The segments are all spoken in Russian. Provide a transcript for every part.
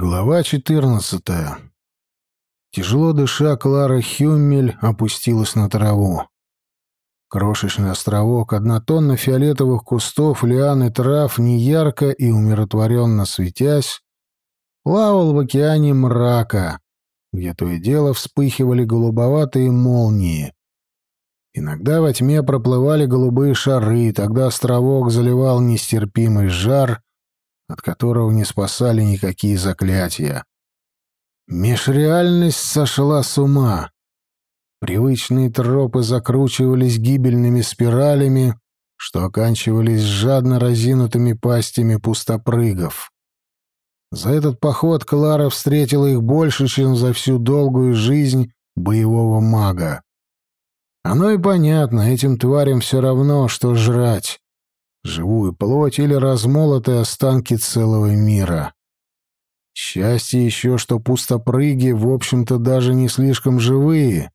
Глава 14. Тяжело дыша, Клара Хюммель опустилась на траву. Крошечный островок, одна тонна фиолетовых кустов, лиан и трав, неярко и умиротворенно светясь, плавал в океане мрака, где то и дело вспыхивали голубоватые молнии. Иногда во тьме проплывали голубые шары, тогда островок заливал нестерпимый жар — от которого не спасали никакие заклятия. Межреальность сошла с ума. Привычные тропы закручивались гибельными спиралями, что оканчивались жадно разинутыми пастями пустопрыгов. За этот поход Клара встретила их больше, чем за всю долгую жизнь боевого мага. Оно и понятно, этим тварям все равно, что жрать живую плоть или размолотые останки целого мира. Счастье еще, что пустопрыги, в общем-то, даже не слишком живые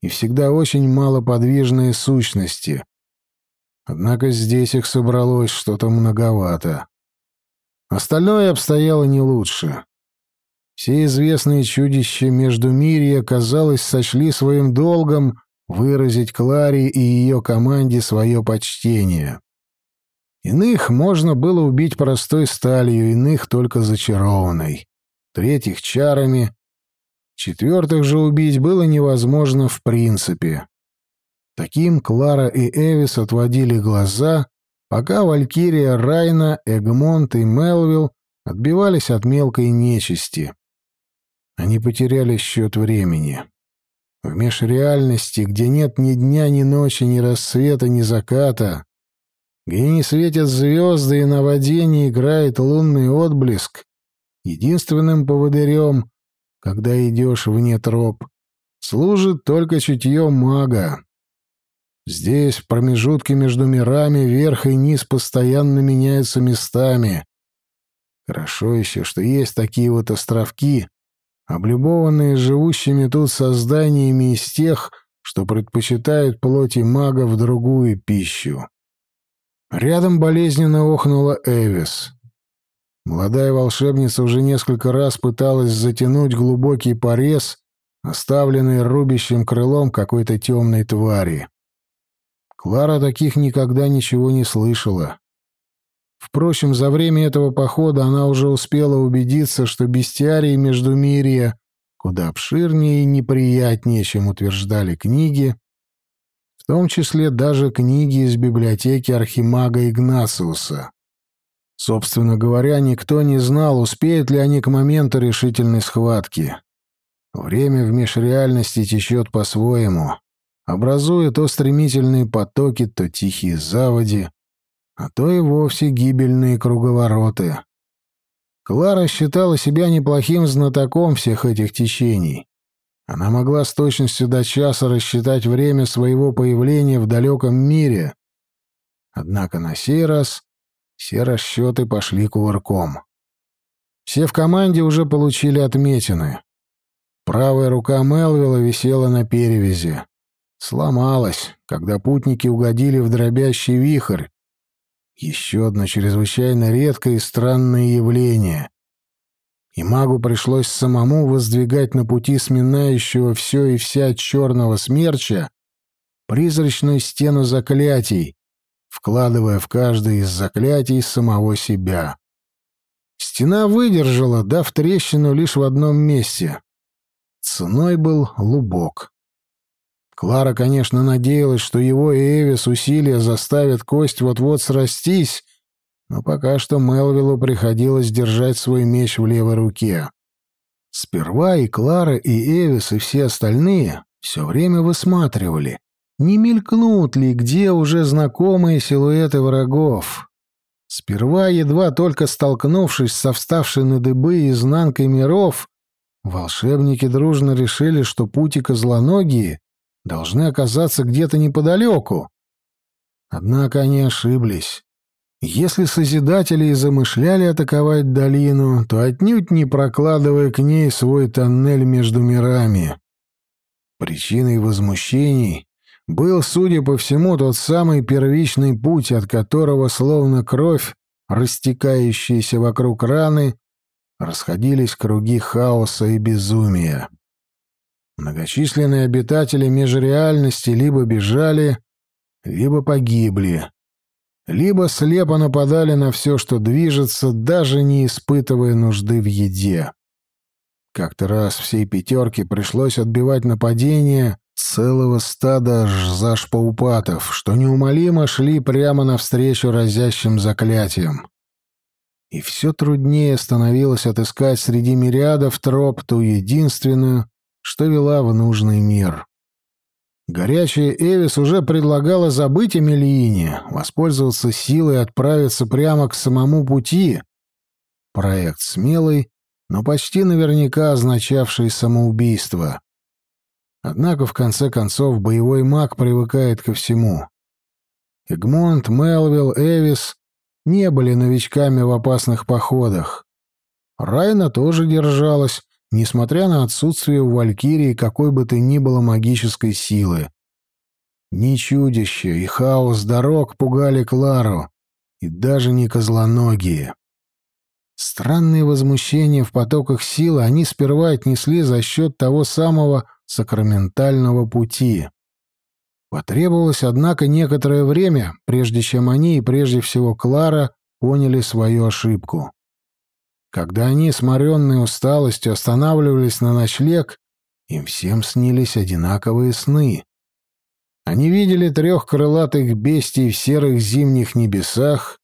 и всегда очень малоподвижные сущности. Однако здесь их собралось что-то многовато. Остальное обстояло не лучше. Все известные чудища Междумирья, казалось, сочли своим долгом выразить Кларе и ее команде свое почтение. Иных можно было убить простой сталью, иных только зачарованной, третьих — чарами, четвертых же убить было невозможно в принципе. Таким Клара и Эвис отводили глаза, пока Валькирия, Райна, Эгмонт и Мелвилл отбивались от мелкой нечисти. Они потеряли счет времени. В межреальности, где нет ни дня, ни ночи, ни рассвета, ни заката, где не светят звезды и на воде не играет лунный отблеск, единственным поводырем, когда идешь вне троп, служит только чутье мага. Здесь, в промежутке между мирами, верх и низ постоянно меняются местами. Хорошо еще, что есть такие вот островки, облюбованные живущими тут созданиями из тех, что предпочитают плоти мага в другую пищу. Рядом болезненно охнула Эвис. Молодая волшебница уже несколько раз пыталась затянуть глубокий порез, оставленный рубящим крылом какой-то темной твари. Клара таких никогда ничего не слышала. Впрочем, за время этого похода она уже успела убедиться, что бестиарии Междумирья куда обширнее и неприятнее, чем утверждали книги, том числе даже книги из библиотеки архимага Игнациуса. Собственно говоря, никто не знал, успеют ли они к моменту решительной схватки. Время в межреальности течет по-своему, образуя то стремительные потоки, то тихие заводи, а то и вовсе гибельные круговороты. Клара считала себя неплохим знатоком всех этих течений. Она могла с точностью до часа рассчитать время своего появления в далеком мире. Однако на сей раз все расчеты пошли кувырком. Все в команде уже получили отметины. Правая рука Мелвилла висела на перевязи. Сломалась, когда путники угодили в дробящий вихрь. Еще одно чрезвычайно редкое и странное явление и магу пришлось самому воздвигать на пути сминающего все и вся черного смерча призрачную стену заклятий, вкладывая в каждое из заклятий самого себя. Стена выдержала, дав трещину лишь в одном месте. Ценой был лубок. Клара, конечно, надеялась, что его и Эвис усилия заставят кость вот-вот срастись, но пока что Мелвиллу приходилось держать свой меч в левой руке. Сперва и Клара, и Эвис, и все остальные все время высматривали, не мелькнут ли где уже знакомые силуэты врагов. Сперва, едва только столкнувшись со вставшей на дыбы изнанкой миров, волшебники дружно решили, что пути козлоногие должны оказаться где-то неподалеку. Однако они ошиблись. Если Созидатели и замышляли атаковать долину, то отнюдь не прокладывая к ней свой тоннель между мирами. Причиной возмущений был, судя по всему, тот самый первичный путь, от которого, словно кровь, растекающаяся вокруг раны, расходились круги хаоса и безумия. Многочисленные обитатели межреальности либо бежали, либо погибли, либо слепо нападали на все, что движется, даже не испытывая нужды в еде. Как-то раз всей пятерке пришлось отбивать нападение целого стада зашпаупатов, что неумолимо шли прямо навстречу разящим заклятиям. И все труднее становилось отыскать среди мириадов троп ту единственную, что вела в нужный мир. Горячая Эвис уже предлагала забыть о Мелиине, воспользоваться силой и отправиться прямо к самому пути. Проект смелый, но почти наверняка означавший самоубийство. Однако, в конце концов, боевой маг привыкает ко всему. Эгмонт, Мелвилл, Эвис не были новичками в опасных походах. Райна тоже держалась, несмотря на отсутствие у Валькирии какой бы то ни было магической силы. Ни чудище и хаос дорог пугали Клару, и даже не козлоногие. Странные возмущения в потоках силы они сперва отнесли за счет того самого сакраментального пути. Потребовалось, однако, некоторое время, прежде чем они и прежде всего Клара поняли свою ошибку. Когда они, сморенные усталостью, останавливались на ночлег, им всем снились одинаковые сны. Они видели трех крылатых бестий в серых зимних небесах,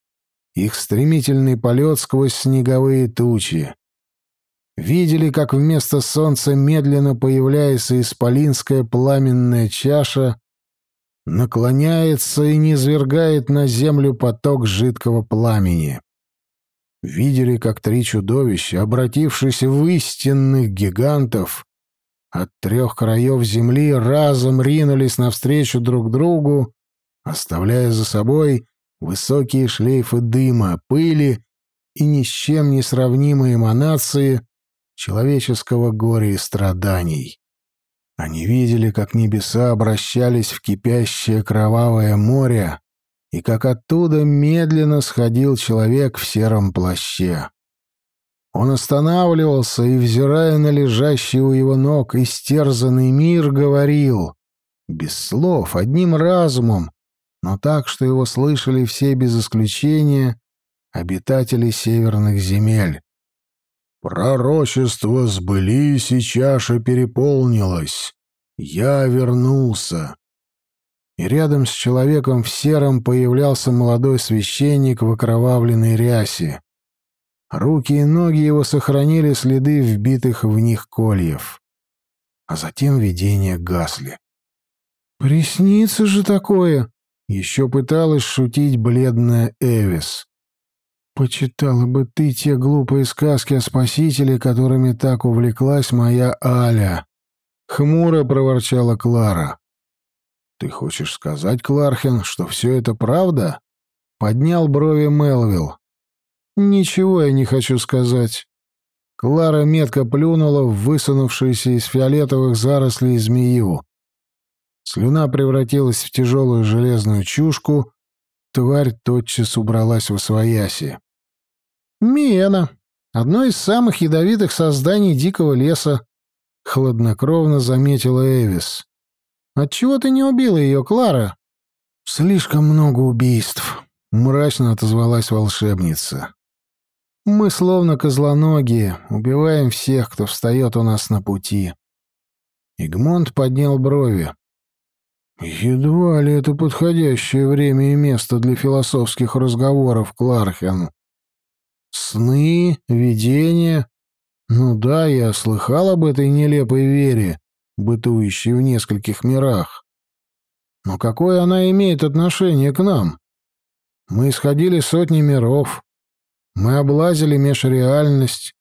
их стремительный полет сквозь снеговые тучи. Видели, как вместо солнца медленно появляется исполинская пламенная чаша, наклоняется и низвергает на землю поток жидкого пламени видели, как три чудовища, обратившись в истинных гигантов, от трех краев земли разом ринулись навстречу друг другу, оставляя за собой высокие шлейфы дыма, пыли и ни с чем не сравнимые эманации человеческого горя и страданий. Они видели, как небеса обращались в кипящее кровавое море, и как оттуда медленно сходил человек в сером плаще. Он останавливался и, взирая на лежащий у его ног истерзанный мир, говорил, без слов, одним разумом, но так, что его слышали все без исключения обитатели северных земель. «Пророчества сбылись, и чаша переполнилась. Я вернулся и рядом с человеком в сером появлялся молодой священник в окровавленной рясе. Руки и ноги его сохранили следы вбитых в них кольев. А затем видения гасли. «Приснится же такое!» — еще пыталась шутить бледная Эвис. «Почитала бы ты те глупые сказки о спасителе, которыми так увлеклась моя Аля!» — хмуро проворчала Клара. «Ты хочешь сказать, Клархен, что все это правда?» Поднял брови Мелвилл. «Ничего я не хочу сказать». Клара метко плюнула в высунувшуюся из фиолетовых зарослей змею. Слюна превратилась в тяжелую железную чушку, тварь тотчас убралась в освояси. «Миена, одно из самых ядовитых созданий дикого леса», — хладнокровно заметила Эвис. Отчего ты не убила ее, Клара? Слишком много убийств, мрачно отозвалась волшебница. Мы словно козлоногие, убиваем всех, кто встает у нас на пути. Игмонт поднял брови. Едва ли это подходящее время и место для философских разговоров, Клархен. Сны, видения. Ну да, я слыхал об этой нелепой вере, бытующей в нескольких мирах. Но какое она имеет отношение к нам? Мы исходили сотни миров. Мы облазили межреальность.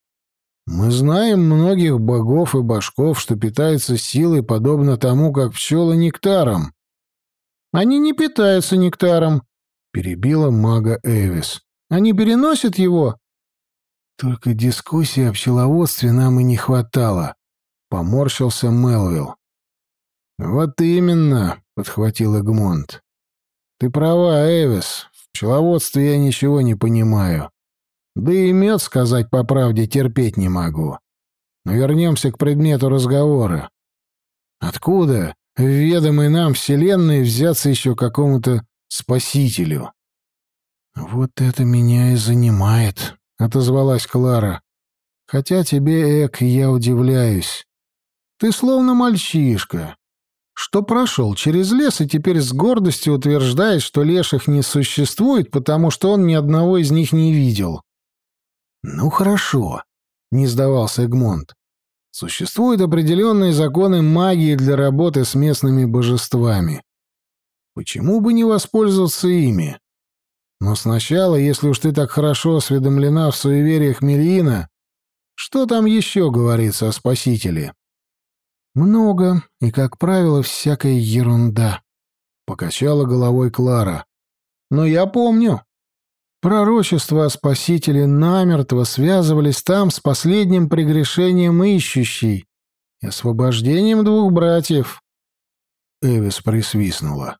Мы знаем многих богов и башков, что питаются силой, подобно тому, как пчелы нектаром. Они не питаются нектаром, перебила мага Эвис. Они переносят его. Только дискуссии о пчеловодстве нам и не хватало. Поморщился Мелвилл. «Вот именно», — подхватил Эгмонт. «Ты права, Эвис. В пчеловодстве я ничего не понимаю. Да и мед, сказать по правде, терпеть не могу. Но вернемся к предмету разговора. Откуда в ведомой нам вселенной взяться еще какому-то спасителю? «Вот это меня и занимает», — отозвалась Клара. «Хотя тебе, Эк, я удивляюсь. Ты словно мальчишка, что прошел через лес и теперь с гордостью утверждает, что леших не существует, потому что он ни одного из них не видел». «Ну хорошо», — не сдавался Эгмонт. «Существуют определенные законы магии для работы с местными божествами. Почему бы не воспользоваться ими?» Но сначала, если уж ты так хорошо осведомлена в суевериях Мельина, что там еще говорится о Спасителе? Много, и, как правило, всякая ерунда. Покачала головой Клара. Но я помню. Пророчества о Спасителе намертво связывались там с последним прегрешением ищущей и освобождением двух братьев. Эвис присвистнула.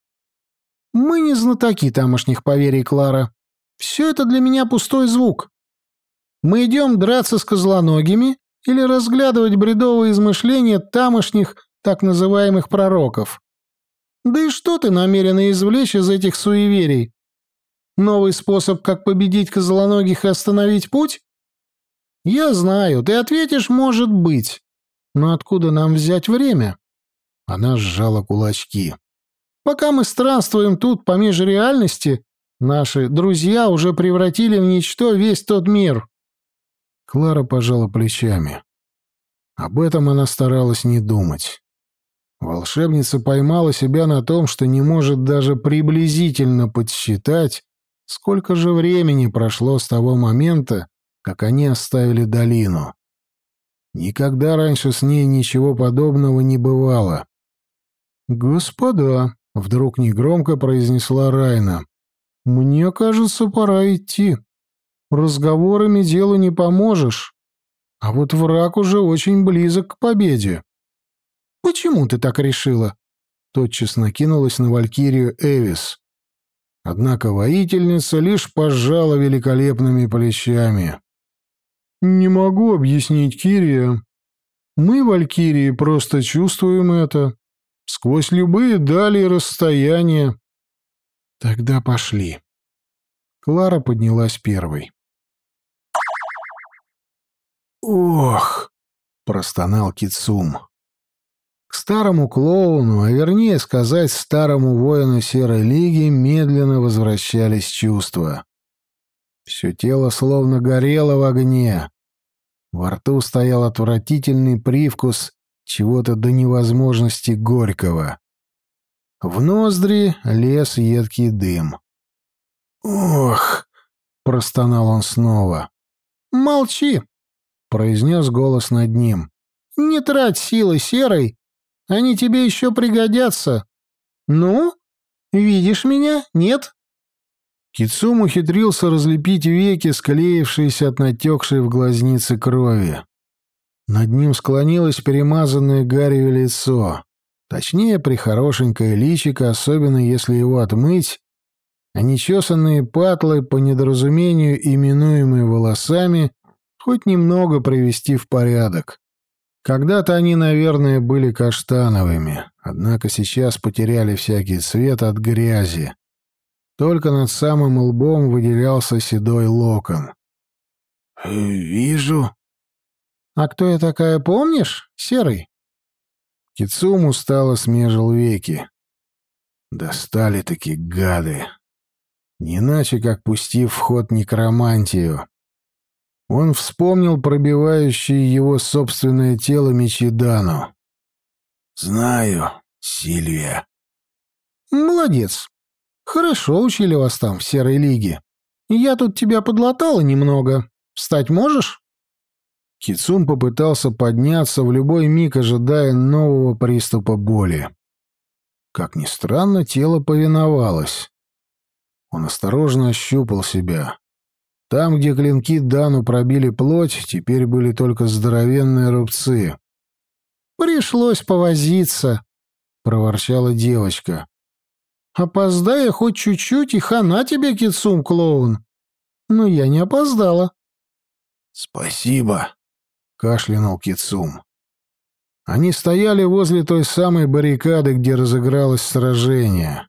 Мы не знатоки тамошних поверий, Клара. Все это для меня пустой звук. Мы идем драться с козлоногими или разглядывать бредовые измышления тамошних так называемых пророков. Да и что ты намерена извлечь из этих суеверий? Новый способ, как победить козлоногих и остановить путь? Я знаю, ты ответишь, может быть. Но откуда нам взять время? Она сжала кулачки. Пока мы странствуем тут по межреальности, наши друзья уже превратили в ничто весь тот мир». Клара пожала плечами. Об этом она старалась не думать. Волшебница поймала себя на том, что не может даже приблизительно подсчитать, сколько же времени прошло с того момента, как они оставили долину. Никогда раньше с ней ничего подобного не бывало. «Господа», Вдруг негромко произнесла Райна. «Мне кажется, пора идти. Разговорами делу не поможешь. А вот враг уже очень близок к победе». «Почему ты так решила?» Тотчас накинулась на Валькирию Эвис. Однако воительница лишь пожала великолепными плечами. «Не могу объяснить, Кирия. Мы, Валькирии, просто чувствуем это сквозь любые дали и расстояния. Тогда пошли. Клара поднялась первой. «Ох!» — простонал Кицум. К старому клоуну, а вернее сказать, старому воину Серой Лиги, медленно возвращались чувства. Все тело словно горело в огне. Во рту стоял отвратительный привкус чего-то до невозможности горького. В ноздри лез едкий дым. «Ох!» — простонал он снова. «Молчи!» — произнес голос над ним. «Не трать силы серой, они тебе еще пригодятся. Ну, видишь меня, нет?» Кицум ухитрился разлепить веки, склеившиеся от натекшей в глазнице крови. Над ним склонилось перемазанное гарью лицо. Точнее, прихорошенькое личико, особенно если его отмыть, а нечесанные патлы, по недоразумению именуемые волосами, хоть немного привести в порядок. Когда-то они, наверное, были каштановыми, однако сейчас потеряли всякий цвет от грязи. Только над самым лбом выделялся седой локон. «Вижу», «А кто я такая, помнишь, Серый?» Кицум устало смежил веки. Достали-таки гады. Не иначе, как пустив в ход некромантию. Он вспомнил пробивающее его собственное тело Мичидану. «Знаю, Сильвия». «Молодец. Хорошо учили вас там, в Серой Лиге. Я тут тебя подлатала немного. Встать можешь?» Кицум попытался подняться в любой миг, ожидая нового приступа боли. Как ни странно, тело повиновалось. Он осторожно ощупал себя. Там, где клинки Дану пробили плоть, теперь были только здоровенные рубцы. «Пришлось повозиться», — проворчала девочка. «Опоздая хоть чуть-чуть, и хана тебе, Кицум, клоун». Но я не опоздала. «Спасибо», — кашлянул Кицум. Они стояли возле той самой баррикады, где разыгралось сражение.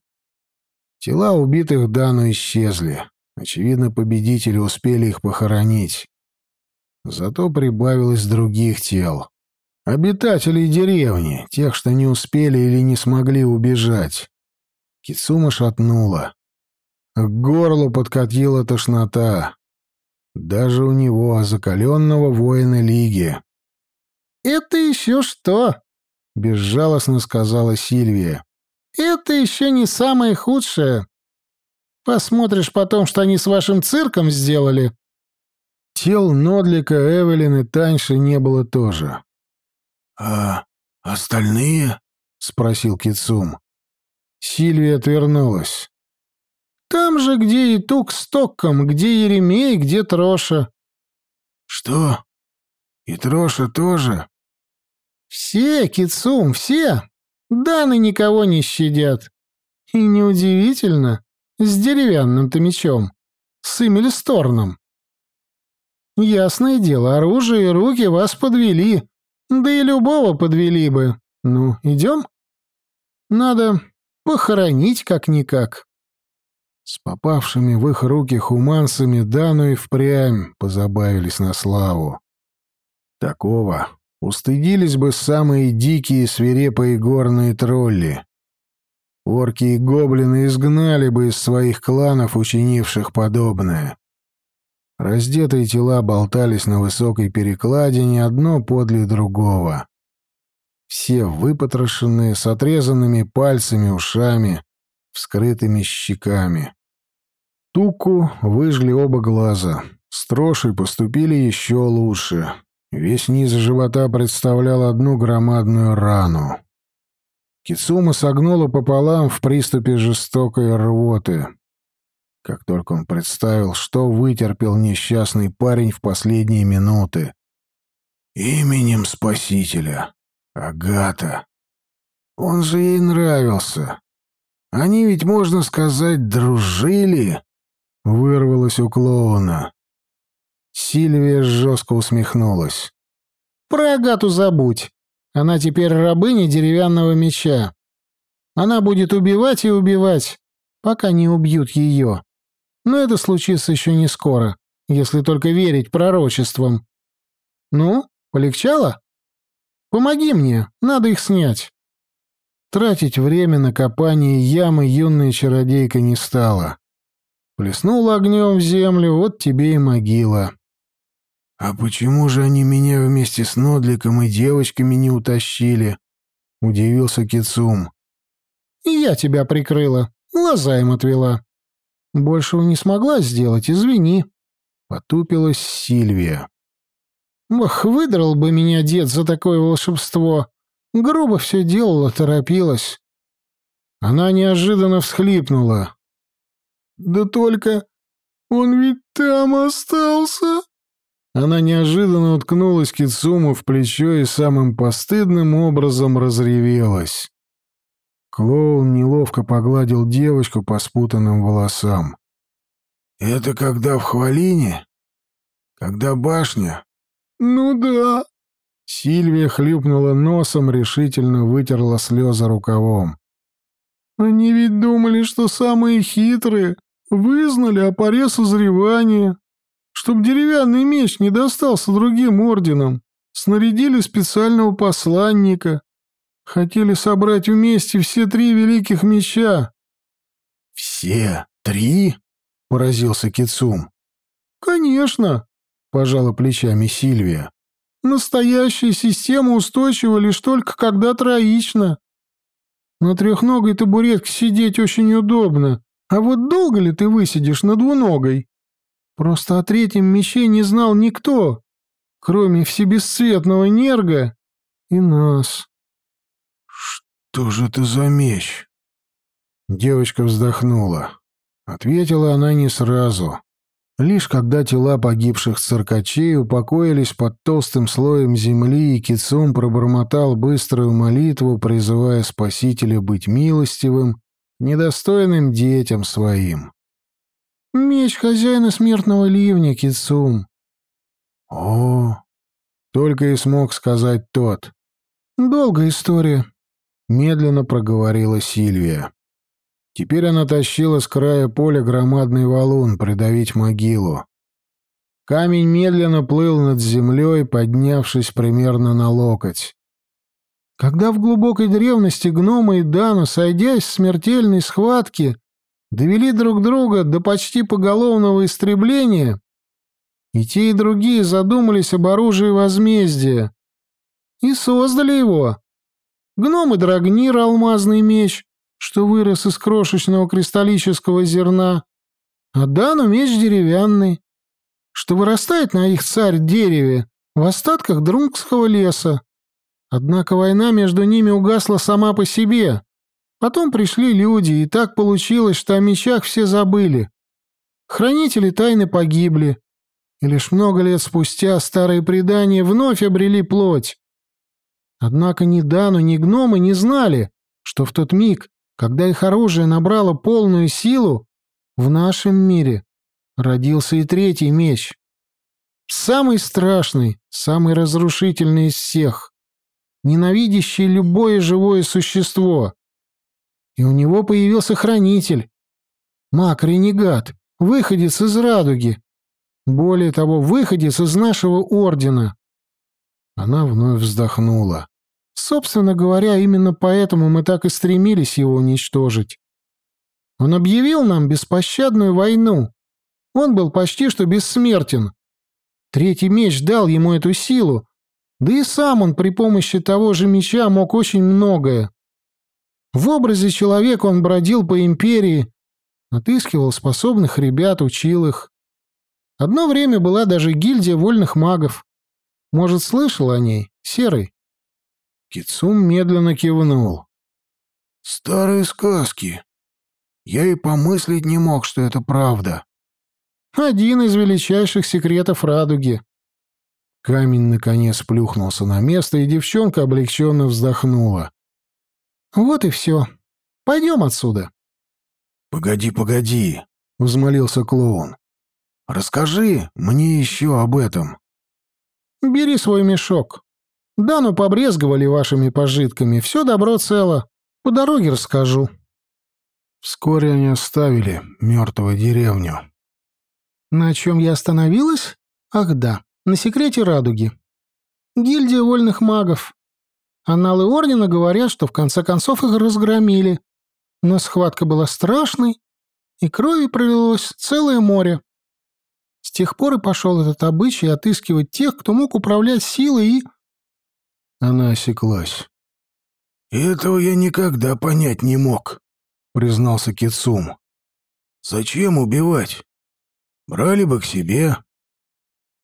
Тела убитых Дану исчезли. Очевидно, победители успели их похоронить. Зато прибавилось других тел. Обитателей деревни, тех, что не успели или не смогли убежать. Кицума шатнула. К горлу подкатила тошнота. Даже у него, закаленного воина Лиги. «Это еще что?» — безжалостно сказала Сильвия. «Это еще не самое худшее. Посмотришь потом, что они с вашим цирком сделали». Тел Нодлика, Эвелин и Таньши не было тоже. «А остальные?» — спросил Кицум. Сильвия отвернулась. «Там же, где и Тук с Токком, где Еремей, где Троша». «Что? И Троша тоже?» «Все, Кицум, все. Даны никого не щадят. И неудивительно, с деревянным-то мечом, с Эмильсторном. Ясное дело, оружие и руки вас подвели, да и любого подвели бы. Ну, идем? Надо похоронить как-никак». С попавшими в их руки хуманцами Дану и впрямь позабавились на славу. Такого устыдились бы самые дикие свирепые горные тролли. Орки и гоблины изгнали бы из своих кланов, учинивших подобное. Раздетые тела болтались на высокой перекладине одно подле другого. Все выпотрошенные, с отрезанными пальцами, ушами, вскрытыми щеками. Туку выжгли оба глаза. С трошей поступили еще лучше. Весь низ живота представлял одну громадную рану. Кицума согнула пополам в приступе жестокой рвоты. Как только он представил, что вытерпел несчастный парень в последние минуты. Именем Спасителя. Агата. Он же ей нравился. Они ведь, можно сказать, дружили. Вырвалось у клоуна. Сильвия жестко усмехнулась. «Про Агату забудь. Она теперь рабыня деревянного меча. Она будет убивать и убивать, пока не убьют ее. Но это случится еще не скоро, если только верить пророчествам. Ну, полегчало? Помоги мне, надо их снять». Тратить время на копание ямы юная чародейка не стала. Плеснула огнем в землю, вот тебе и могила. «А почему же они меня вместе с Нодликом и девочками не утащили?» — удивился Кицум. «Я тебя прикрыла, глаза им отвела. Большего не смогла сделать, извини», — потупилась Сильвия. «Ох, выдрал бы меня дед за такое волшебство. Грубо все делала, торопилась». Она неожиданно всхлипнула. «Да только он ведь там остался!» Она неожиданно уткнулась Кицуму в плечо и самым постыдным образом разревелась. Клоун неловко погладил девочку по спутанным волосам. «Это когда в Хвалине? Когда башня?» «Ну да». Сильвия хлюпнула носом, решительно вытерла слезы рукавом. «Они ведь думали, что самые хитрые, вызнали о поре созревания чтоб деревянный меч не достался другим орденам, снарядили специального посланника. Хотели собрать вместе все три великих меча. «Все три?» — поразился Кицум. «Конечно», — пожала плечами Сильвия. «Настоящая система устойчива лишь только когда троична. На трехногой табуретке сидеть очень удобно, а вот долго ли ты высидишь на двуногой?» Просто о третьем мече не знал никто, кроме всебесцветного Нерга и нас. «Что же это за меч?» Девочка вздохнула. Ответила она не сразу. Лишь когда тела погибших циркачей упокоились под толстым слоем земли, и Кицум пробормотал быструю молитву, призывая Спасителя быть милостивым, недостойным детям своим. Меч хозяина смертного ливня, Кицум. О, только и смог сказать тот. Долгая история, медленно проговорила Сильвия. Теперь она тащила с края поля громадный валун придавить могилу. Камень медленно плыл над землей, поднявшись примерно на локоть. Когда в глубокой древности гномы и Дана, сойдясь в смертельной схватке, довели друг друга до почти поголовного истребления, и те, и другие задумались об оружии возмездия и создали его. Гномы Драгнир — алмазный меч, что вырос из крошечного кристаллического зерна, а Дану — меч деревянный, что вырастает на их царь-дереве в остатках Друнгского леса. Однако война между ними угасла сама по себе. Потом пришли люди, и так получилось, что о мечах все забыли. Хранители тайны погибли, и лишь много лет спустя старые предания вновь обрели плоть. Однако ни Дану, ни гномы не знали, что в тот миг, когда их оружие набрало полную силу, в нашем мире родился и третий меч. Самый страшный, самый разрушительный из всех, ненавидящий любое живое существо. И у него появился хранитель, маг-ренегат, выходец из радуги, более того, выходец из нашего ордена. Она вновь вздохнула. Собственно говоря, именно поэтому мы так и стремились его уничтожить. Он объявил нам беспощадную войну. Он был почти что бессмертен. Третий меч дал ему эту силу, да и сам он при помощи того же меча мог очень многое. В образе человека он бродил по империи, отыскивал способных ребят, учил их. Одно время была даже гильдия вольных магов. Может, слышал о ней, Серый?» Кицум медленно кивнул. «Старые сказки. Я и помыслить не мог, что это правда». «Один из величайших секретов радуги». Камень, наконец, плюхнулся на место, и девчонка облегченно вздохнула. «Вот и все. Пойдем отсюда». «Погоди, погоди», — взмолился клоун. Расскажи мне еще об этом. Бери свой мешок. Дану побрезговали вашими пожитками. Все добро цело. По дороге расскажу. Вскоре они оставили мертвую деревню. На чем я остановилась? Ах да, на секрете радуги. Гильдия вольных магов. Аналы Ордена говорят, что в конце концов их разгромили. Но схватка была страшной, и крови пролилось целое море. С тех пор и пошел этот обычай отыскивать тех, кто мог управлять силой и... Она осеклась. «Этого я никогда понять не мог», — признался Кицум. «Зачем убивать? Брали бы к себе».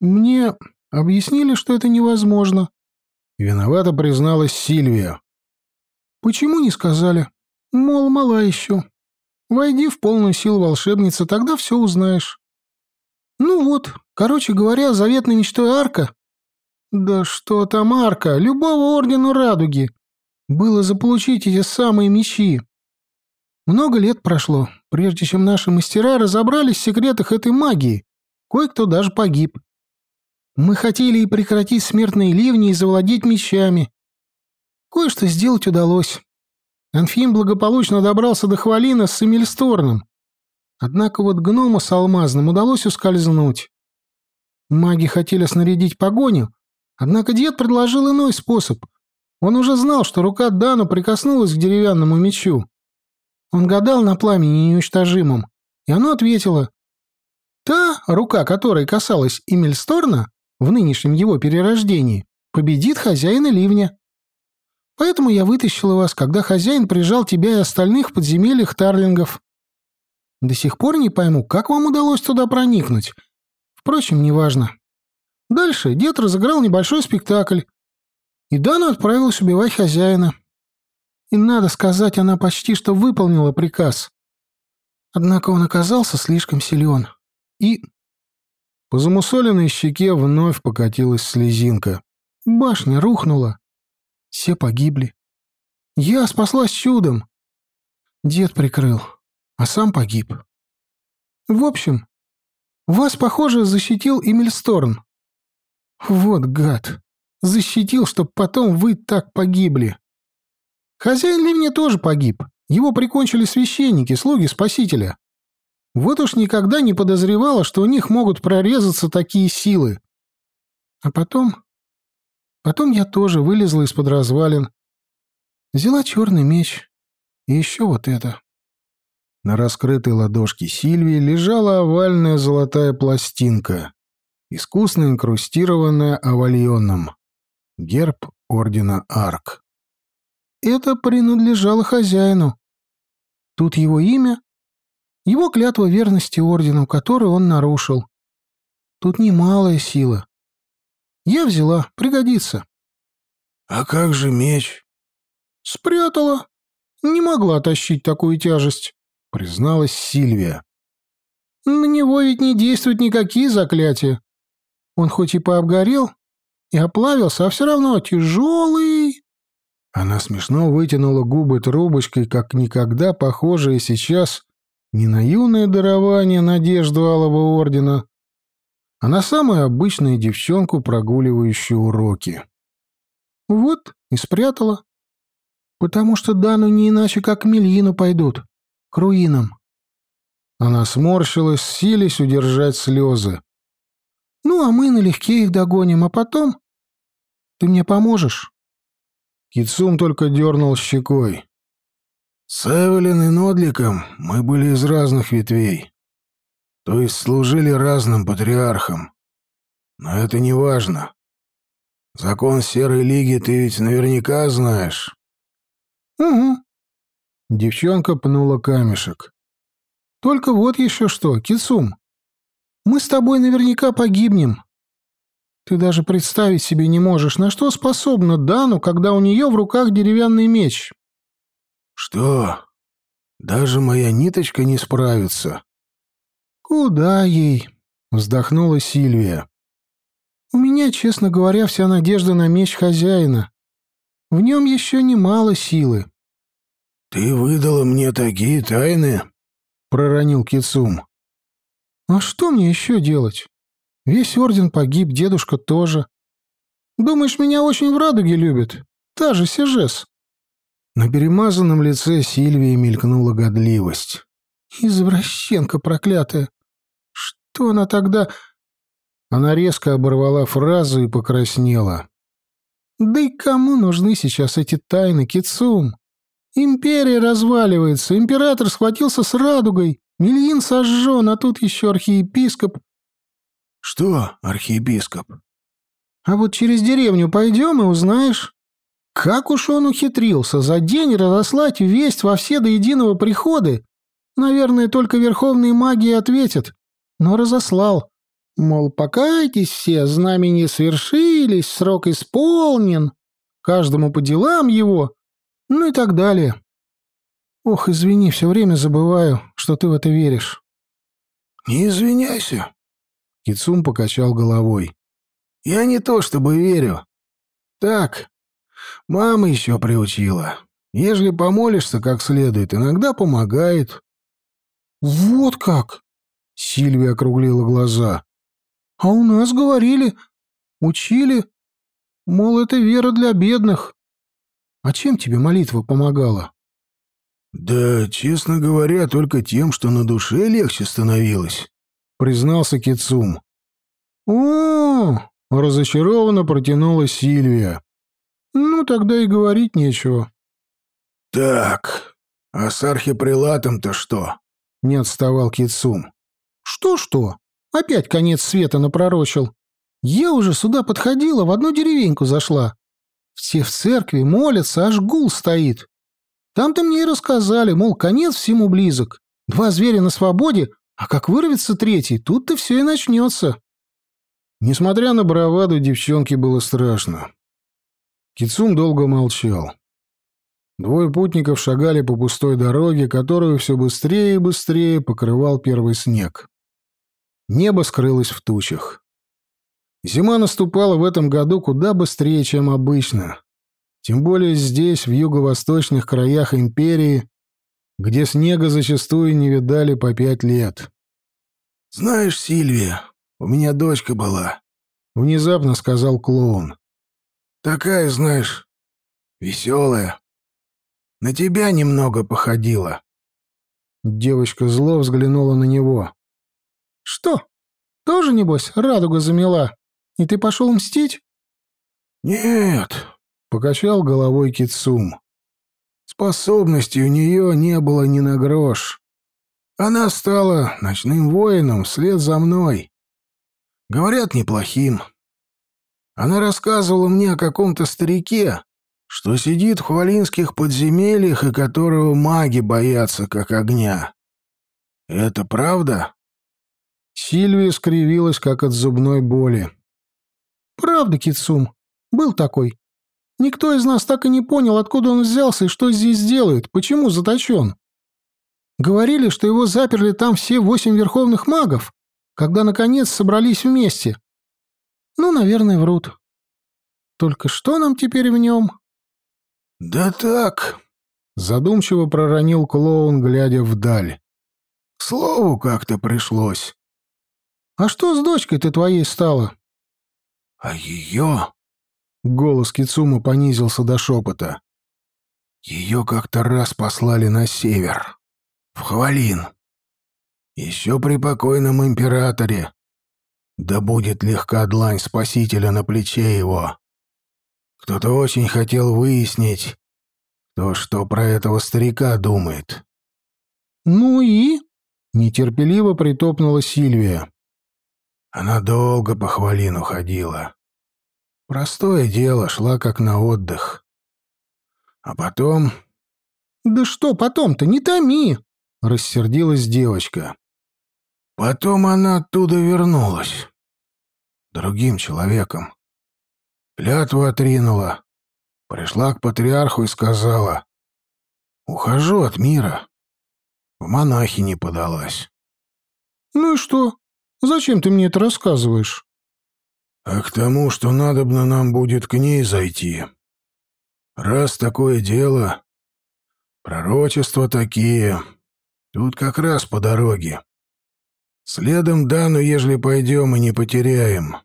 «Мне объяснили, что это невозможно». Виновато призналась Сильвия. «Почему не сказали? Мол, мала еще. Войди в полную силу волшебницы, тогда все узнаешь». Ну вот, короче говоря, заветной мечтой Арка... Да что там Арка, любого Ордена Радуги, было заполучить эти самые мечи. Много лет прошло, прежде чем наши мастера разобрались в секретах этой магии. Кое-кто даже погиб. Мы хотели и прекратить смертные ливни и завладеть мечами. Кое-что сделать удалось. Анфим благополучно добрался до Хвалина с Эмильсторном. Однако вот гному с алмазным удалось ускользнуть. Маги хотели снарядить погоню, однако дед предложил иной способ. Он уже знал, что рука Дану прикоснулась к деревянному мечу. Он гадал на пламени неуничтожимом, и оно ответило. Та рука, которой касалась Эмильсторна в нынешнем его перерождении, победит хозяина ливня. Поэтому я вытащила вас, когда хозяин прижал тебя и остальных в подземельях Тарлингов. До сих пор не пойму, как вам удалось туда проникнуть. Впрочем, неважно. Дальше дед разыграл небольшой спектакль, и Дану отправилась убивать хозяина. И, надо сказать, она почти что выполнила приказ. Однако он оказался слишком силен. И... По замусоленной щеке вновь покатилась слезинка. Башня рухнула. Все погибли. Я спаслась чудом. Дед прикрыл а сам погиб. В общем, вас, похоже, защитил Эмиль Сторн. Вот гад. Защитил, чтоб потом вы так погибли. Хозяин Ливня тоже погиб. Его прикончили священники, слуги Спасителя. Вот уж никогда не подозревала, что у них могут прорезаться такие силы. А потом... Потом я тоже вылезла из-под развалин. Взяла черный меч. И еще вот это. На раскрытой ладошке Сильвии лежала овальная золотая пластинка, искусно инкрустированная овальоном. Герб ордена Арк. Это принадлежало хозяину. Тут его имя, его клятва верности ордену, которую он нарушил. Тут немалая сила. Я взяла, пригодится. — А как же меч? — Спрятала. Не могла тащить такую тяжесть, — призналась Сильвия. — На него ведь не действуют никакие заклятия. Он хоть и пообгорел и оплавился, а все равно тяжелый. Она смешно вытянула губы трубочкой, как никогда похожая сейчас не на юное дарование надежду Алого Ордена, а на самую обычную девчонку, прогуливающую уроки. Вот и спрятала. Потому что Дану не иначе, как к Мельину пойдут, к руинам. Она сморщилась, сились удержать слезы. Ну, а мы налегке их догоним, а потом... Ты мне поможешь? Кицум только дернул щекой. С Эвелин и Нодликом мы были из разных ветвей. То есть служили разным патриархам. Но это не важно. Закон Серой Лиги ты ведь наверняка знаешь. Угу. Девчонка пнула камешек. Только вот еще что, Кицум. Мы с тобой наверняка погибнем. Ты даже представить себе не можешь, на что способна Дану, когда у нее в руках деревянный меч. Что? Даже моя ниточка не справится. Куда ей? Вздохнула Сильвия. У меня, честно говоря, вся надежда на меч хозяина. В нем еще немало силы. Ты выдала мне такие тайны? Проронил Кицум. А что мне еще делать? Весь орден погиб, дедушка тоже. Думаешь, меня очень в радуге любят? Та же Сежес. На перемазанном лице Сильвии мелькнула годливость. Извращенка проклятая. Что она тогда... Она резко оборвала фразу и покраснела. Да и кому нужны сейчас эти тайны, Кицум? Империя разваливается, император схватился с радугой, Мильин сожжен, а тут еще архиепископ «Что, архиепископ?» «А вот через деревню пойдем и узнаешь. Как уж он ухитрился за день разослать весть во все до единого приходы? Наверное, только верховные маги ответят. Но разослал. Мол, покайтесь все, знамени свершились, срок исполнен, каждому по делам его, ну и так далее. Ох, извини, все время забываю, что ты в это веришь. Не извиняйся, Кицум покачал головой. «Я не то чтобы верю. Так, мама еще приучила. Ежели помолишься как следует, иногда помогает». «Вот как!» — Сильвия округлила глаза. «А у нас говорили, учили, мол, это вера для бедных. А чем тебе молитва помогала?» «Да, честно говоря, только тем, что на душе легче становилось признался Кицум. О, разочарованно протянула Сильвия. Ну, тогда и говорить нечего. Так, а с архипрелатом-то что? Не отставал Кицум. Что-что? Опять конец света напророчил. Я уже сюда подходила, в одну деревеньку зашла. Все в церкви молятся, аж гул стоит. Там-то мне и рассказали, мол, конец всему близок. Два зверя на свободе, а как вырвется третий, тут-то все и начнется. Несмотря на браваду, девчонке было страшно. Кицум долго молчал. Двое путников шагали по пустой дороге, которую все быстрее и быстрее покрывал первый снег. Небо скрылось в тучах. Зима наступала в этом году куда быстрее, чем обычно. Тем более здесь, в юго-восточных краях империи, где снега зачастую не видали по пять лет. «Знаешь, Сильвия, у меня дочка была. — внезапно сказал клоун. «Такая, знаешь, веселая. На тебя немного походила». Девочка зло взглянула на него. «Что? Тоже, небось, радуга замела? И ты пошел мстить?» «Нет», — покачал головой Кицум. «Способностей у нее не было ни на грош. Она стала ночным воином вслед за мной. Говорят, неплохим. Она рассказывала мне о каком-то старике, что сидит в хвалинских подземельях и которого маги боятся, как огня. Это правда? Сильвия скривилась, как от зубной боли. «Правда, Китсум, был такой. Никто из нас так и не понял, откуда он взялся и что здесь делает, почему заточен. Говорили, что его заперли там все восемь верховных магов, когда, наконец, собрались вместе. Ну, наверное, врут. Только что нам теперь в нем?» «Да так», — задумчиво проронил клоун, глядя вдаль. «К слову, как-то пришлось». «А что с дочкой-то твоей стало?» «А ее...» — голос Кицума понизился до шепота. «Ее как-то раз послали на север, в Хвалин. Еще при покойном императоре. Да будет легка длань спасителя на плече его. Кто-то очень хотел выяснить, кто что про этого старика думает. «Ну и?» — нетерпеливо притопнула Сильвия. Она долго по хвалину ходила. Простое дело, шла как на отдых. А потом... «Да что потом-то, не томи!» — рассердилась девочка. Потом она оттуда вернулась. Другим человеком. Клятву отринула. Пришла к патриарху и сказала, «Ухожу от мира». В монахи не подалась. «Ну и что? Зачем ты мне это рассказываешь?» «А к тому, что надобно нам будет к ней зайти. Раз такое дело, пророчества такие, тут как раз по дороге. Следом Дану, ежели пойдем, и не потеряем».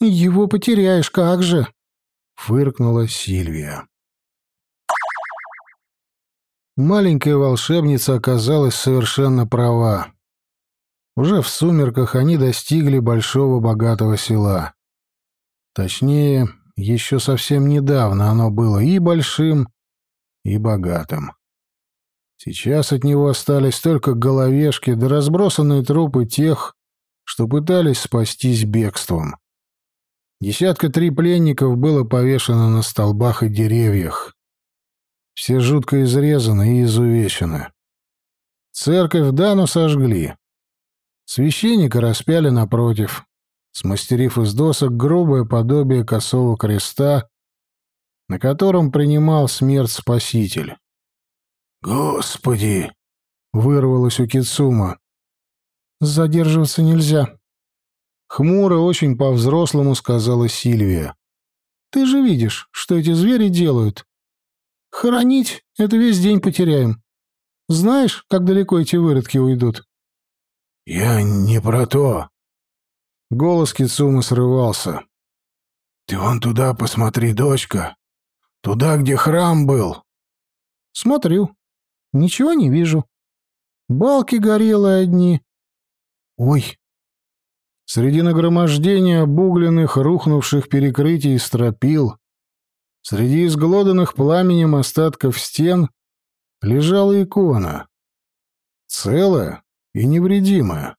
«Его потеряешь, как же!» — фыркнула Сильвия. Маленькая волшебница оказалась совершенно права. Уже в сумерках они достигли большого богатого села. Точнее, еще совсем недавно оно было и большим, и богатым. Сейчас от него остались только головешки да разбросанные трупы тех, что пытались спастись бегством. Десятка три пленников было повешено на столбах и деревьях. Все жутко изрезаны и изувечены. Церковь Дану сожгли. Священника распяли напротив, смастерив из досок грубое подобие косого креста, на котором принимал смерть Спаситель. «Господи!» — вырвалось у Кицума. «Задерживаться нельзя», Хмуро очень по-взрослому сказала Сильвия. «Ты же видишь, что эти звери делают. Хоронить — это весь день потеряем. Знаешь, как далеко эти выродки уйдут?» «Я не про то». Голос Кицумы срывался. «Ты вон туда посмотри, дочка. Туда, где храм был». «Смотрю. Ничего не вижу. Балки горелые одни. Ой, Среди нагромождения обугленных, рухнувших перекрытий стропил, среди изглоданных пламенем остатков стен, лежала икона. Целая и невредимая.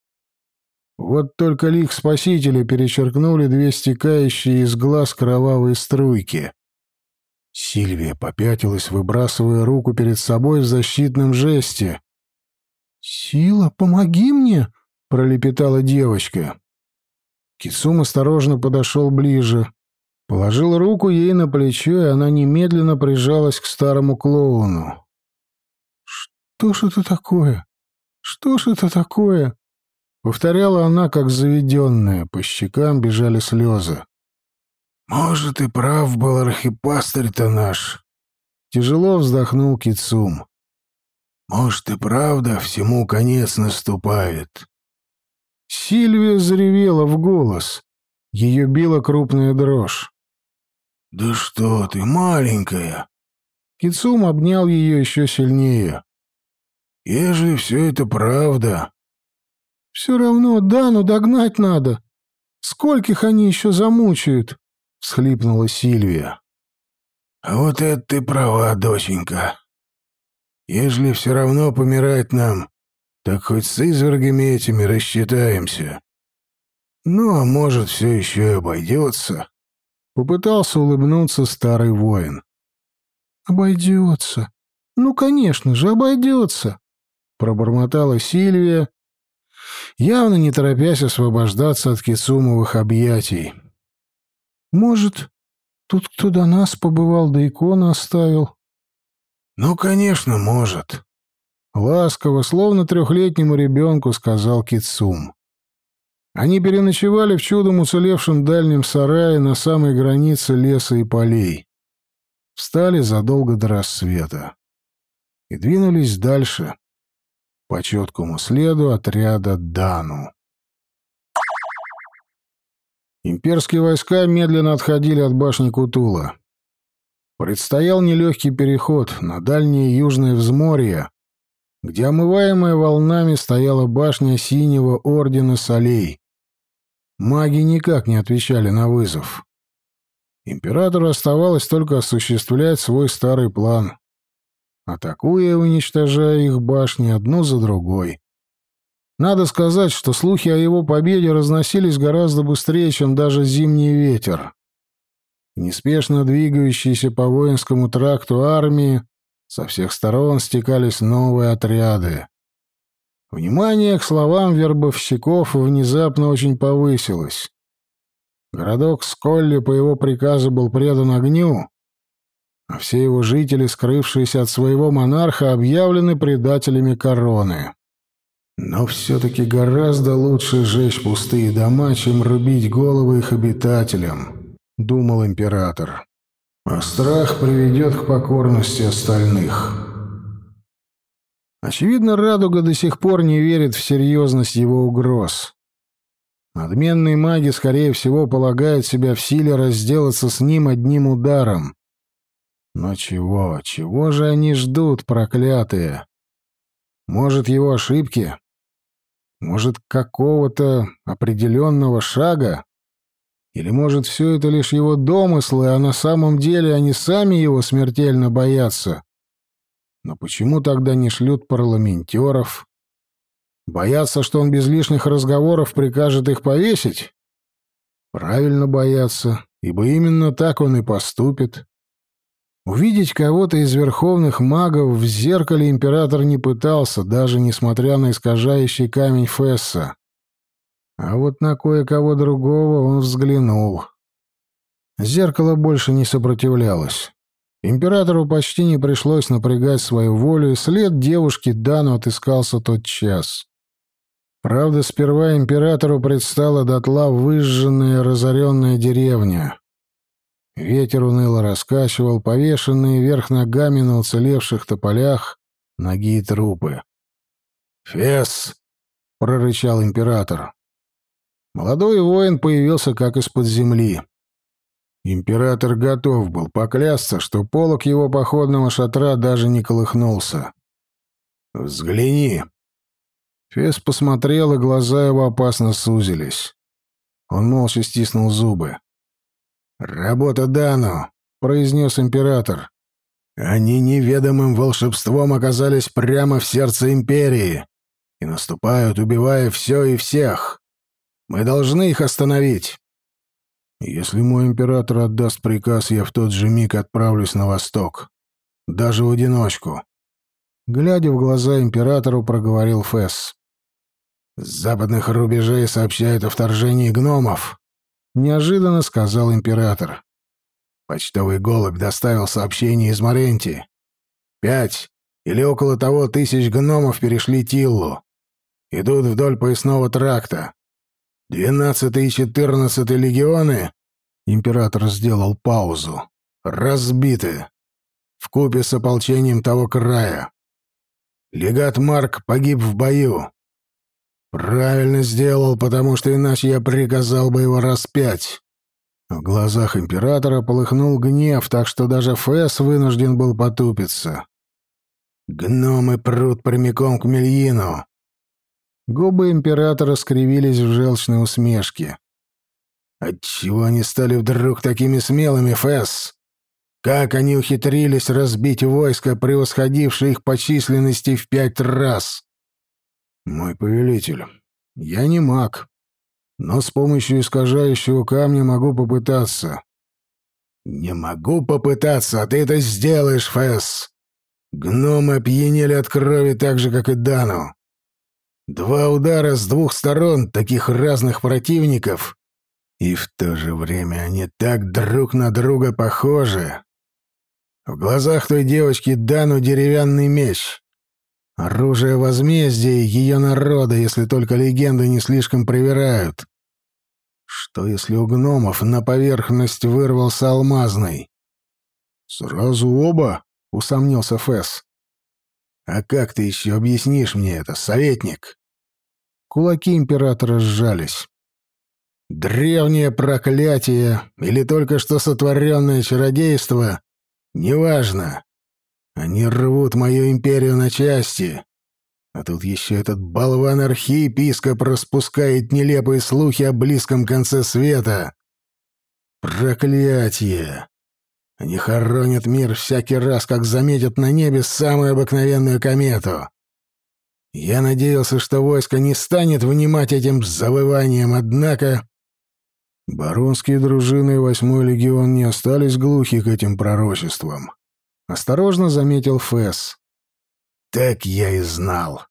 Вот только лик Спасителя перечеркнули две стекающие из глаз кровавые струйки. Сильвия попятилась, выбрасывая руку перед собой в защитном жесте. «Сила, помоги мне!» — пролепетала девочка. Кицум осторожно подошел ближе, положил руку ей на плечо, и она немедленно прижалась к старому клоуну. «Что ж это такое? Что ж это такое?» Повторяла она, как заведенная, по щекам бежали слезы. «Может, и прав был архипастырь-то наш», — тяжело вздохнул Кицум. «Может, и правда всему конец наступает. Сильвия заревела в голос. Ее била крупная дрожь. «Да что ты, маленькая!» Кицум обнял ее еще сильнее. «Ежели все это правда...» «Все равно Дану догнать надо. Скольких они еще замучают?» — всхлипнула Сильвия. «А вот это ты права, доченька. Ежели все равно помирать нам, так хоть с извергами этими рассчитаемся. Ну, а может, все еще и обойдется». Попытался улыбнуться старый воин. «Обойдется. Ну, конечно же, обойдется», — пробормотала Сильвия, явно не торопясь освобождаться от кицумовых объятий. «Может, тут кто до нас побывал, да икону оставил?» «Ну, конечно, может», — ласково, словно трехлетнему ребенку сказал Кицум. Они переночевали в чудом уцелевшем дальнем сарае на самой границе леса и полей. Встали задолго до рассвета. И двинулись дальше, по четкому следу отряда Дану. Имперские войска медленно отходили от башни Кутула. Предстоял нелегкий переход на дальнее южное взморье, где омываемая волнами стояла башня Синего Ордена Солей. Маги никак не отвечали на вызов. Императору оставалось только осуществлять свой старый план, атакуя и уничтожая их башни одну за другой. Надо сказать, что слухи о его победе разносились гораздо быстрее, чем даже зимний ветер. Неспешно двигающиеся по воинскому тракту армии со всех сторон стекались новые отряды. Внимание к словам вербовщиков внезапно очень повысилось. Городок Сколли по его приказу был предан огню, а все его жители, скрывшиеся от своего монарха, объявлены предателями короны. Но все-таки гораздо лучше сжечь пустые дома, чем рубить головы их обитателям, — думал император. А страх приведет к покорности остальных. Очевидно, Радуга до сих пор не верит в серьезность его угроз. Надменные маги, скорее всего, полагают себя в силе разделаться с ним одним ударом. Но чего, чего же они ждут, проклятые? Может, его ошибки? Может, какого-то определенного шага? Или, может, все это лишь его домыслы, а на самом деле они сами его смертельно боятся? Но почему тогда не шлют парламентеров? Боятся, что он без лишних разговоров прикажет их повесить? Правильно боятся, ибо именно так он и поступит. Увидеть кого-то из верховных магов в зеркале император не пытался, даже несмотря на искажающий камень Фесса. А вот на кое-кого другого он взглянул. Зеркало больше не сопротивлялось. Императору почти не пришлось напрягать свою волю, и след девушки Дану отыскался тот час. Правда, сперва императору предстала дотла выжженная разоренная деревня. Ветер уныло раскачивал повешенные вверх ногами на уцелевших тополях ноги и трупы. «Фес!» — прорычал император. Молодой воин появился как из-под земли. Император готов был поклясться, что полог его походного шатра даже не колыхнулся. «Взгляни!» Фес посмотрел, и глаза его опасно сузились. Он молча стиснул зубы. «Работа Дану», — произнес император. «Они неведомым волшебством оказались прямо в сердце империи и наступают, убивая все и всех. Мы должны их остановить». Если мой император отдаст приказ, я в тот же миг отправлюсь на восток. Даже в одиночку. Глядя в глаза императору, проговорил Фесс. «С западных рубежей сообщают о вторжении гномов», — неожиданно сказал император. Почтовый голубь доставил сообщение из Моренти. Пять или около того тысяч гномов перешли Тиллу. Идут вдоль поясного тракта. Двенадцатый и четырнадцатый легионы, император сделал паузу, разбиты, в купе с ополчением того края. Легат Марк погиб в бою. Правильно сделал, потому что иначе я приказал бы его распять. В глазах императора полыхнул гнев, так что даже Фэс вынужден был потупиться. Гномы прут прямиком к Мельину. Губы императора скривились в желчной усмешке. Отчего они стали вдруг такими смелыми, Фэс? Как они ухитрились разбить войско, превосходившее их по численности в пять раз? Мой повелитель, я не маг, но с помощью искажающего камня могу попытаться. Не могу попытаться, а ты это сделаешь, Фэс. Гномы опьянели от крови так же, как и Дану. Два удара с двух сторон таких разных противников, и в то же время они так друг на друга похожи. В глазах той девочки Дану деревянный меч. Оружие возмездия ее народа, если только легенды не слишком привирают. Что, если у гномов на поверхность вырвался алмазный? «Сразу оба?» — усомнился Фэс. «А как ты еще объяснишь мне это, советник?» Кулаки императора сжались. «Древнее проклятие или только что сотворенное чародейство Неважно. Они рвут мою империю на части. А тут еще этот болван-архиепископ распускает нелепые слухи о близком конце света. Проклятие! Они хоронят мир всякий раз, как заметят на небе самую обыкновенную комету. Я надеялся, что войско не станет внимать этим завыванием, однако... Баронские дружины и Восьмой легион не остались глухи к этим пророчествам. Осторожно заметил Фэс. «Так я и знал.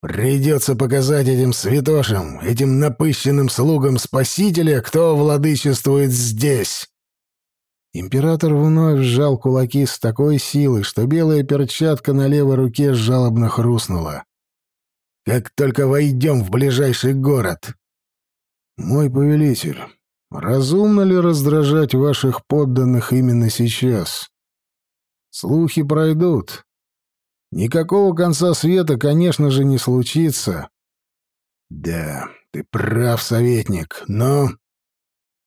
Придется показать этим святошам, этим напыщенным слугам Спасителя, кто владычествует здесь». Император вновь сжал кулаки с такой силой, что белая перчатка на левой руке жалобно хрустнула. «Как только войдем в ближайший город». «Мой повелитель, Разумно ли раздражать ваших подданных именно сейчас? Слухи пройдут. Никакого конца света, конечно же, не случится. Да, ты прав, советник, но...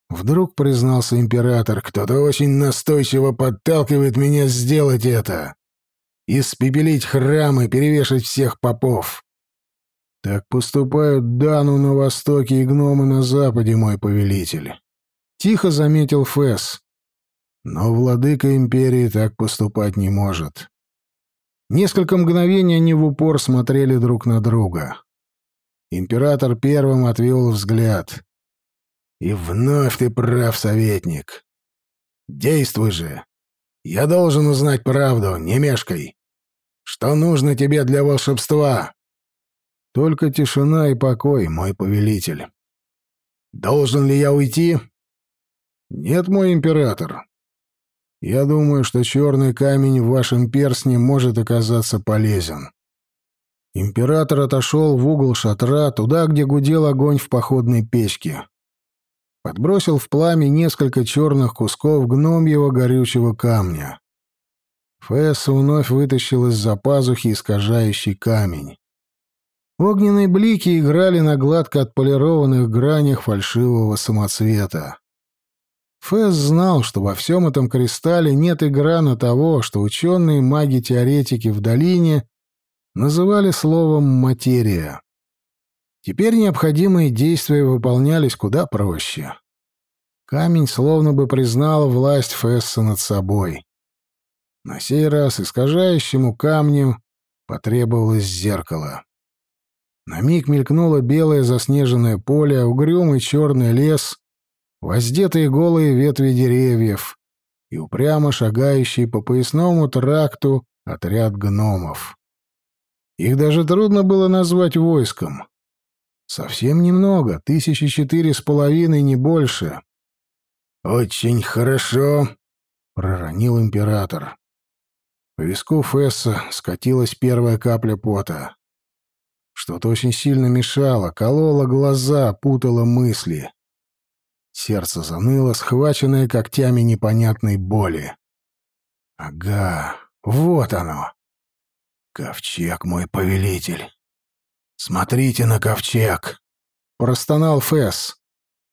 Вдруг признался император, кто-то очень настойчиво подталкивает меня сделать это. Испепелить храм и перевешать всех попов. Так поступают Дану на востоке и гномы на западе, мой повелитель. Тихо заметил Фэс. Но владыка империи так поступать не может. Несколько мгновений они в упор смотрели друг на друга. Император первым отвел взгляд. «И вновь ты прав, советник. Действуй же. Я должен узнать правду, не мешкай. Что нужно тебе для волшебства?» Только тишина и покой, мой повелитель. Должен ли я уйти? Нет, мой император. Я думаю, что черный камень в вашем перстне может оказаться полезен. Император отошел в угол шатра, туда, где гудел огонь в походной печке. Подбросил в пламя несколько черных кусков гномьего горючего камня. Фэс вновь вытащил из-за пазухи искажающий камень. Огненные блики играли на гладко отполированных гранях фальшивого самоцвета. Фэс знал, что во всем этом кристалле нет игра на того, что ученые маги-теоретики в долине называли словом «материя». Теперь необходимые действия выполнялись куда проще. Камень словно бы признал власть Фесса над собой. На сей раз искажающему камню потребовалось зеркало. На миг мелькнуло белое заснеженное поле, угрюмый черный лес, воздетые голые ветви деревьев и упрямо шагающий по поясному тракту отряд гномов. Их даже трудно было назвать войском. Совсем немного, тысячи четыре с половиной, не больше. «Очень хорошо», — проронил император. По виску Фесса скатилась первая капля пота. Что-то очень сильно мешало, кололо глаза, путало мысли. Сердце заныло, схваченное когтями непонятной боли. Ага, вот оно. Ковчег мой повелитель. Смотрите на ковчег!» Простонал Фэс.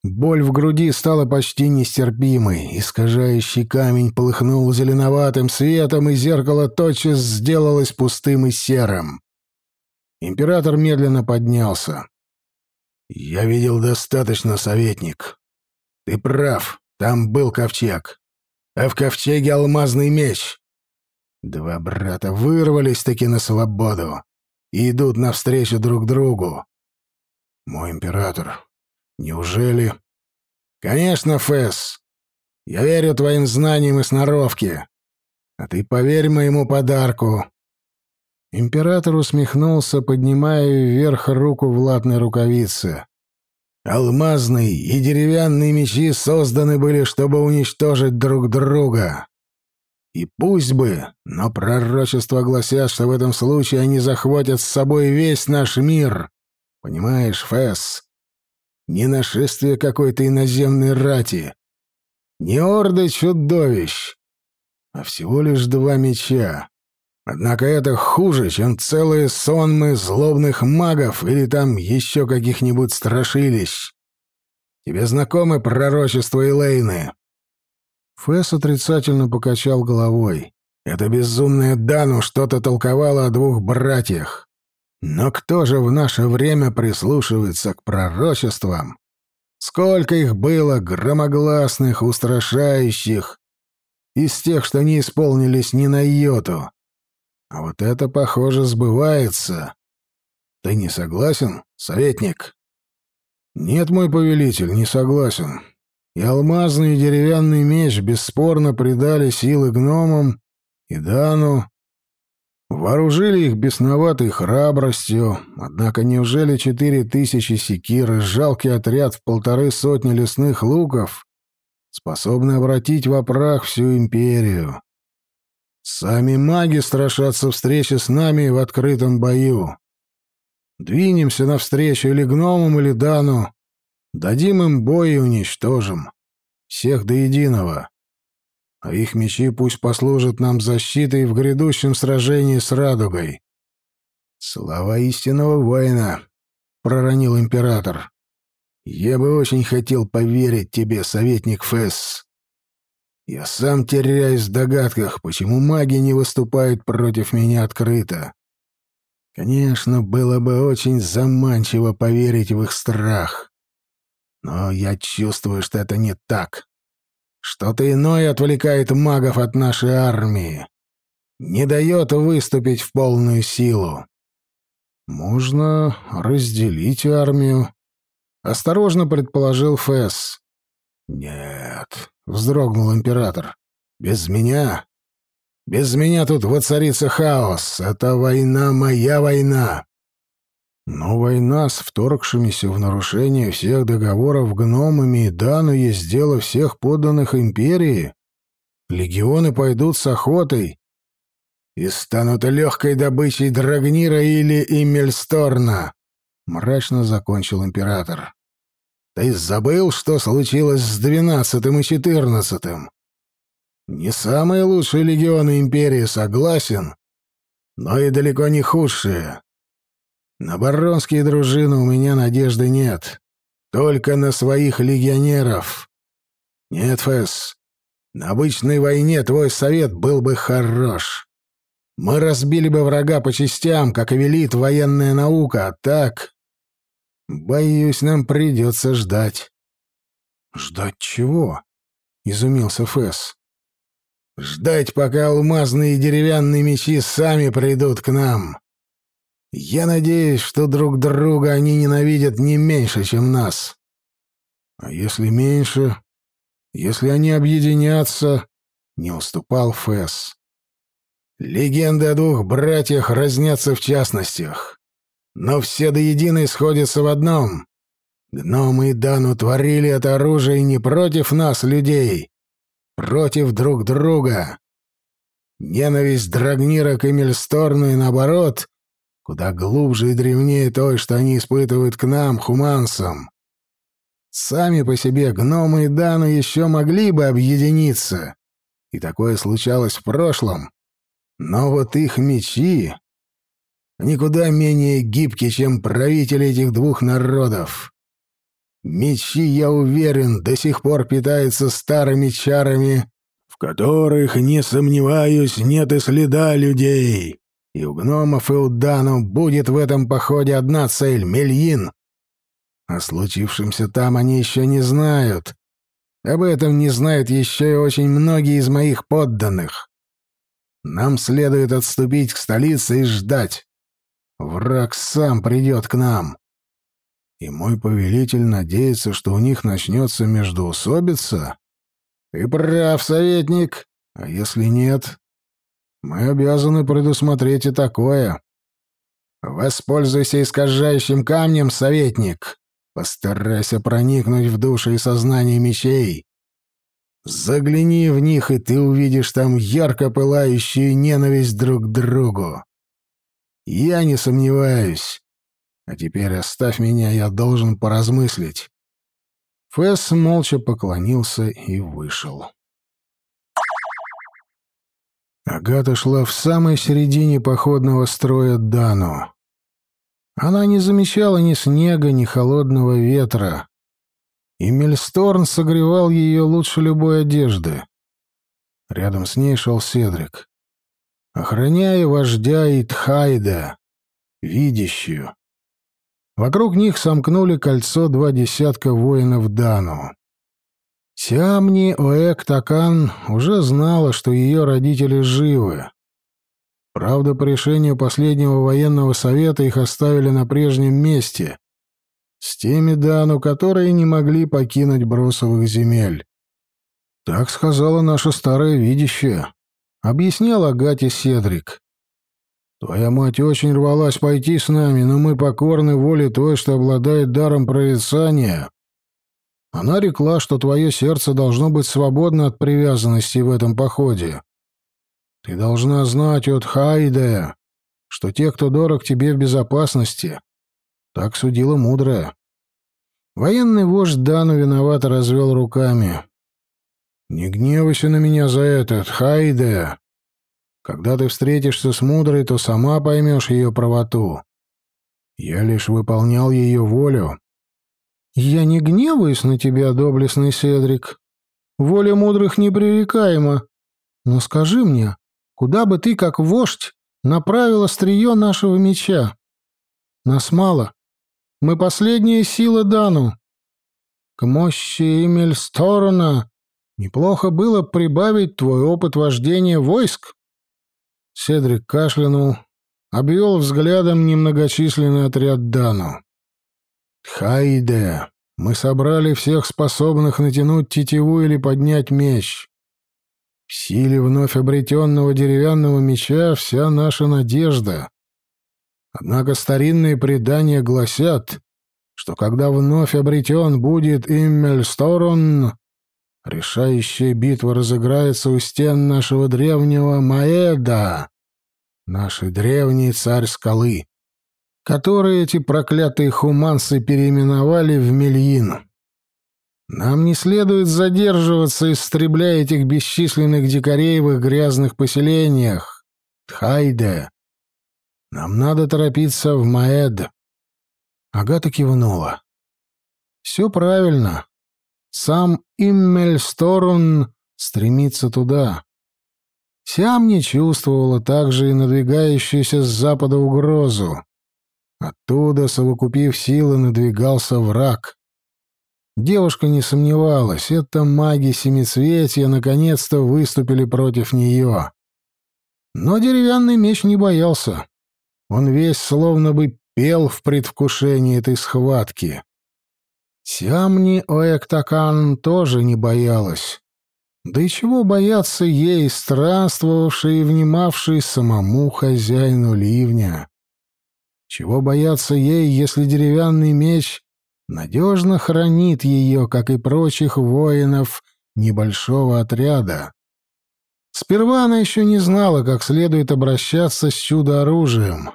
Боль в груди стала почти нестерпимой. Искажающий камень полыхнул зеленоватым светом, и зеркало тотчас сделалось пустым и серым. Император медленно поднялся. «Я видел достаточно, советник. Ты прав, там был ковчег. А в ковчеге алмазный меч. Два брата вырвались-таки на свободу и идут навстречу друг другу. Мой император, неужели... Конечно, Фэс. Я верю твоим знаниям и сноровке. А ты поверь моему подарку. Император усмехнулся, поднимая вверх руку в латной рукавице. Алмазные и деревянные мечи созданы были, чтобы уничтожить друг друга. И пусть бы, но пророчества гласят, что в этом случае они захватят с собой весь наш мир. Понимаешь, Фэс? Не нашествие какой-то иноземной рати, не орды чудовищ, а всего лишь два меча. Однако это хуже, чем целые сонмы злобных магов или там еще каких-нибудь страшилищ. Тебе знакомы пророчества Элейны?» Фэс отрицательно покачал головой. «Это безумная Дану что-то толковала о двух братьях. Но кто же в наше время прислушивается к пророчествам? Сколько их было, громогласных, устрашающих, из тех, что не исполнились ни на йоту. А вот это, похоже, сбывается. Ты не согласен, советник?» «Нет, мой повелитель, не согласен и алмазный и деревянный меч бесспорно придали силы гномам и Дану, вооружили их бесноватой храбростью, однако неужели четыре тысячи секир и жалкий отряд в полторы сотни лесных луков способны обратить в прах всю империю? Сами маги страшатся встречи с нами в открытом бою. Двинемся навстречу или гномам, или Дану, Дадим им бой и уничтожим. Всех до единого. А их мечи пусть послужат нам защитой в грядущем сражении с радугой. Слова истинного воина, — проронил император. Я бы очень хотел поверить тебе, советник Фесс. Я сам теряюсь в догадках, почему маги не выступают против меня открыто. Конечно, было бы очень заманчиво поверить в их страх. Но я чувствую, что это не так. Что-то иное отвлекает магов от нашей армии. Не дает выступить в полную силу. Можно разделить армию. Осторожно предположил Фэс. Нет, вздрогнул император. Без меня? Без меня тут воцарится хаос. Это война моя война. Но война с вторгшимися в нарушение всех договоров гномами и Дану есть дело всех подданных империи. Легионы пойдут с охотой и станут легкой добычей Драгнира или Имельсторна, — мрачно закончил император. Ты забыл, что случилось с двенадцатым и четырнадцатым? Не самые лучшие легионы империи, согласен, но и далеко не худшие. На баронские дружины у меня надежды нет. Только на своих легионеров. Нет, Фэс, на обычной войне твой совет был бы хорош. Мы разбили бы врага по частям, как и велит военная наука, а так... Боюсь, нам придется ждать. «Ждать чего?» — изумился Фэс. «Ждать, пока алмазные деревянные мечи сами придут к нам. Я надеюсь, что друг друга они ненавидят не меньше, чем нас. А если меньше? Если они объединятся, не уступал Фэс. Легенды о двух братьях разнятся в частностях. Но все до единой сходятся в одном. Гномы и Дану творили это оружие не против нас, людей, против друг друга. Ненависть Драгнира к Эмильсторну и наоборот куда глубже и древнее той, что они испытывают к нам, хумансам. Сами по себе гномы и Дану еще могли бы объединиться, и такое случалось в прошлом. Но вот их мечи... никуда менее гибки, чем правители этих двух народов. Мечи, я уверен, до сих пор питаются старыми чарами, в которых, не сомневаюсь, нет и следа людей. И у гномов, и у Дану будет в этом походе одна цель — Мельин. О случившемся там они еще не знают. Об этом не знают еще и очень многие из моих подданных. Нам следует отступить к столице и ждать. Враг сам придет к нам. И мой повелитель надеется, что у них начнется междоусобица? Ты прав, советник. А если нет, мы обязаны предусмотреть и такое. Воспользуйся искажающим камнем, советник. Постарайся проникнуть в души и сознание мечей. Загляни в них, и ты увидишь там ярко пылающую ненависть друг к другу. Я не сомневаюсь. А теперь оставь меня, я должен поразмыслить. Фэс молча поклонился и вышел. Агата шла в самой середине походного строя Дану. Она не замечала ни снега, ни холодного ветра и Мельсторн согревал ее лучше любой одежды. Рядом с ней шел Седрик, охраняя вождя Итхайда, видящую. Вокруг них сомкнули кольцо два десятка воинов Дану. Сиамни Оэк Такан уже знала, что ее родители живы. Правда, по решению последнего военного совета их оставили на прежнем месте, с теми Дану, которые не могли покинуть бросовых земель. Так сказала наша старая видящая, объяснял Агате Седрик. Твоя мать очень рвалась пойти с нами, но мы покорны воле той, что обладает даром прорицания. Она рекла, что твое сердце должно быть свободно от привязанности в этом походе. Ты должна знать от Хайде, что те, кто дорог тебе в безопасности, так судила мудрая. Военный вождь Дану виновато развел руками. «Не гневайся на меня за это, Хайде. Когда ты встретишься с мудрой, то сама поймешь ее правоту. Я лишь выполнял ее волю». «Я не гневаюсь на тебя, доблестный Седрик. Воля мудрых непререкаема. Но скажи мне, куда бы ты, как вождь, направил острие нашего меча? Нас мало, мы последняя сила Дану. К мощи Эмиль Сторона неплохо было прибавить твой опыт вождения войск. Седрик кашлянул, обвел взглядом немногочисленный отряд Дану. Хайде, мы собрали всех способных натянуть тетиву или поднять меч. В силе вновь обретенного деревянного меча вся наша надежда. Однако старинные предания гласят, что когда вновь обретен будет Иммельсторон, решающая битва разыграется у стен нашего древнего Маэда, нашей древней царь скалы, который эти проклятые хуманцы переименовали в Мельин. Нам не следует задерживаться, истребляя этих бесчисленных дикарей в их грязных поселениях. Тхайде, нам надо торопиться в Маэд. Агата кивнула. Все правильно. Сам Иммельсторун стремится туда. Сям не чувствовала также и надвигающуюся с запада угрозу. Оттуда, совокупив силы, надвигался враг. Девушка не сомневалась, это маги Семицветия наконец-то выступили против нее. Но деревянный меч не боялся. Он весь словно бы пел в предвкушении этой схватки. Сямни Оэктакан тоже не боялась. Да и чего бояться ей, странствовавшей и внимавшей самому хозяину ливня? Чего бояться ей, если деревянный меч надежно хранит ее, как и прочих воинов небольшого отряда? Сперва она еще не знала, как следует обращаться с чудо-оружием.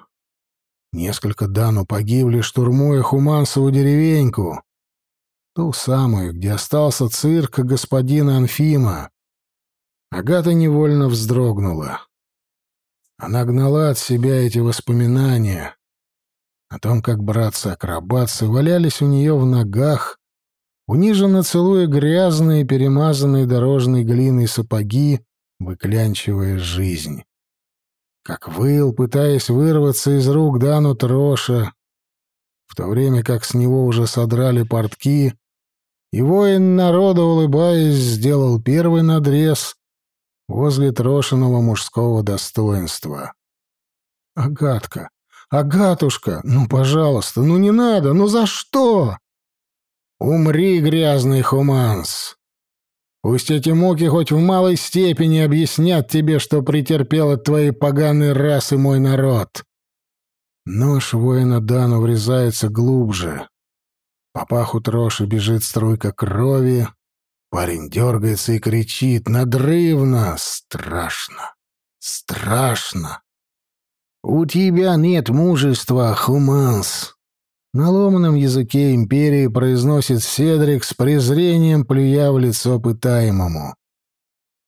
Несколько Дану погибли, штурмуя Хумансову деревеньку. Ту самую, где остался цирк господина Анфима. Агата невольно вздрогнула. Она гнала от себя эти воспоминания о том, как братцы-акробатцы валялись у нее в ногах, униженно целуя грязные, перемазанные дорожной глиной сапоги, выклянчивая жизнь. Как выл, пытаясь вырваться из рук Дану Троша, в то время как с него уже содрали портки, и воин народа, улыбаясь, сделал первый надрез возле Трошиного мужского достоинства. «Агатка! Агатушка! Ну, пожалуйста, ну не надо! Ну за что?» «Умри, грязный хуманс! Пусть эти муки хоть в малой степени объяснят тебе, что претерпел от твоей поганой расы мой народ!» Нож воина Дану врезается глубже. По паху троши бежит струйка крови. Парень дергается и кричит надрывно. Страшно. Страшно. «У тебя нет мужества, Хуманс!» На ломаном языке империи произносит Седрик с презрением, плюя в лицо пытаемому.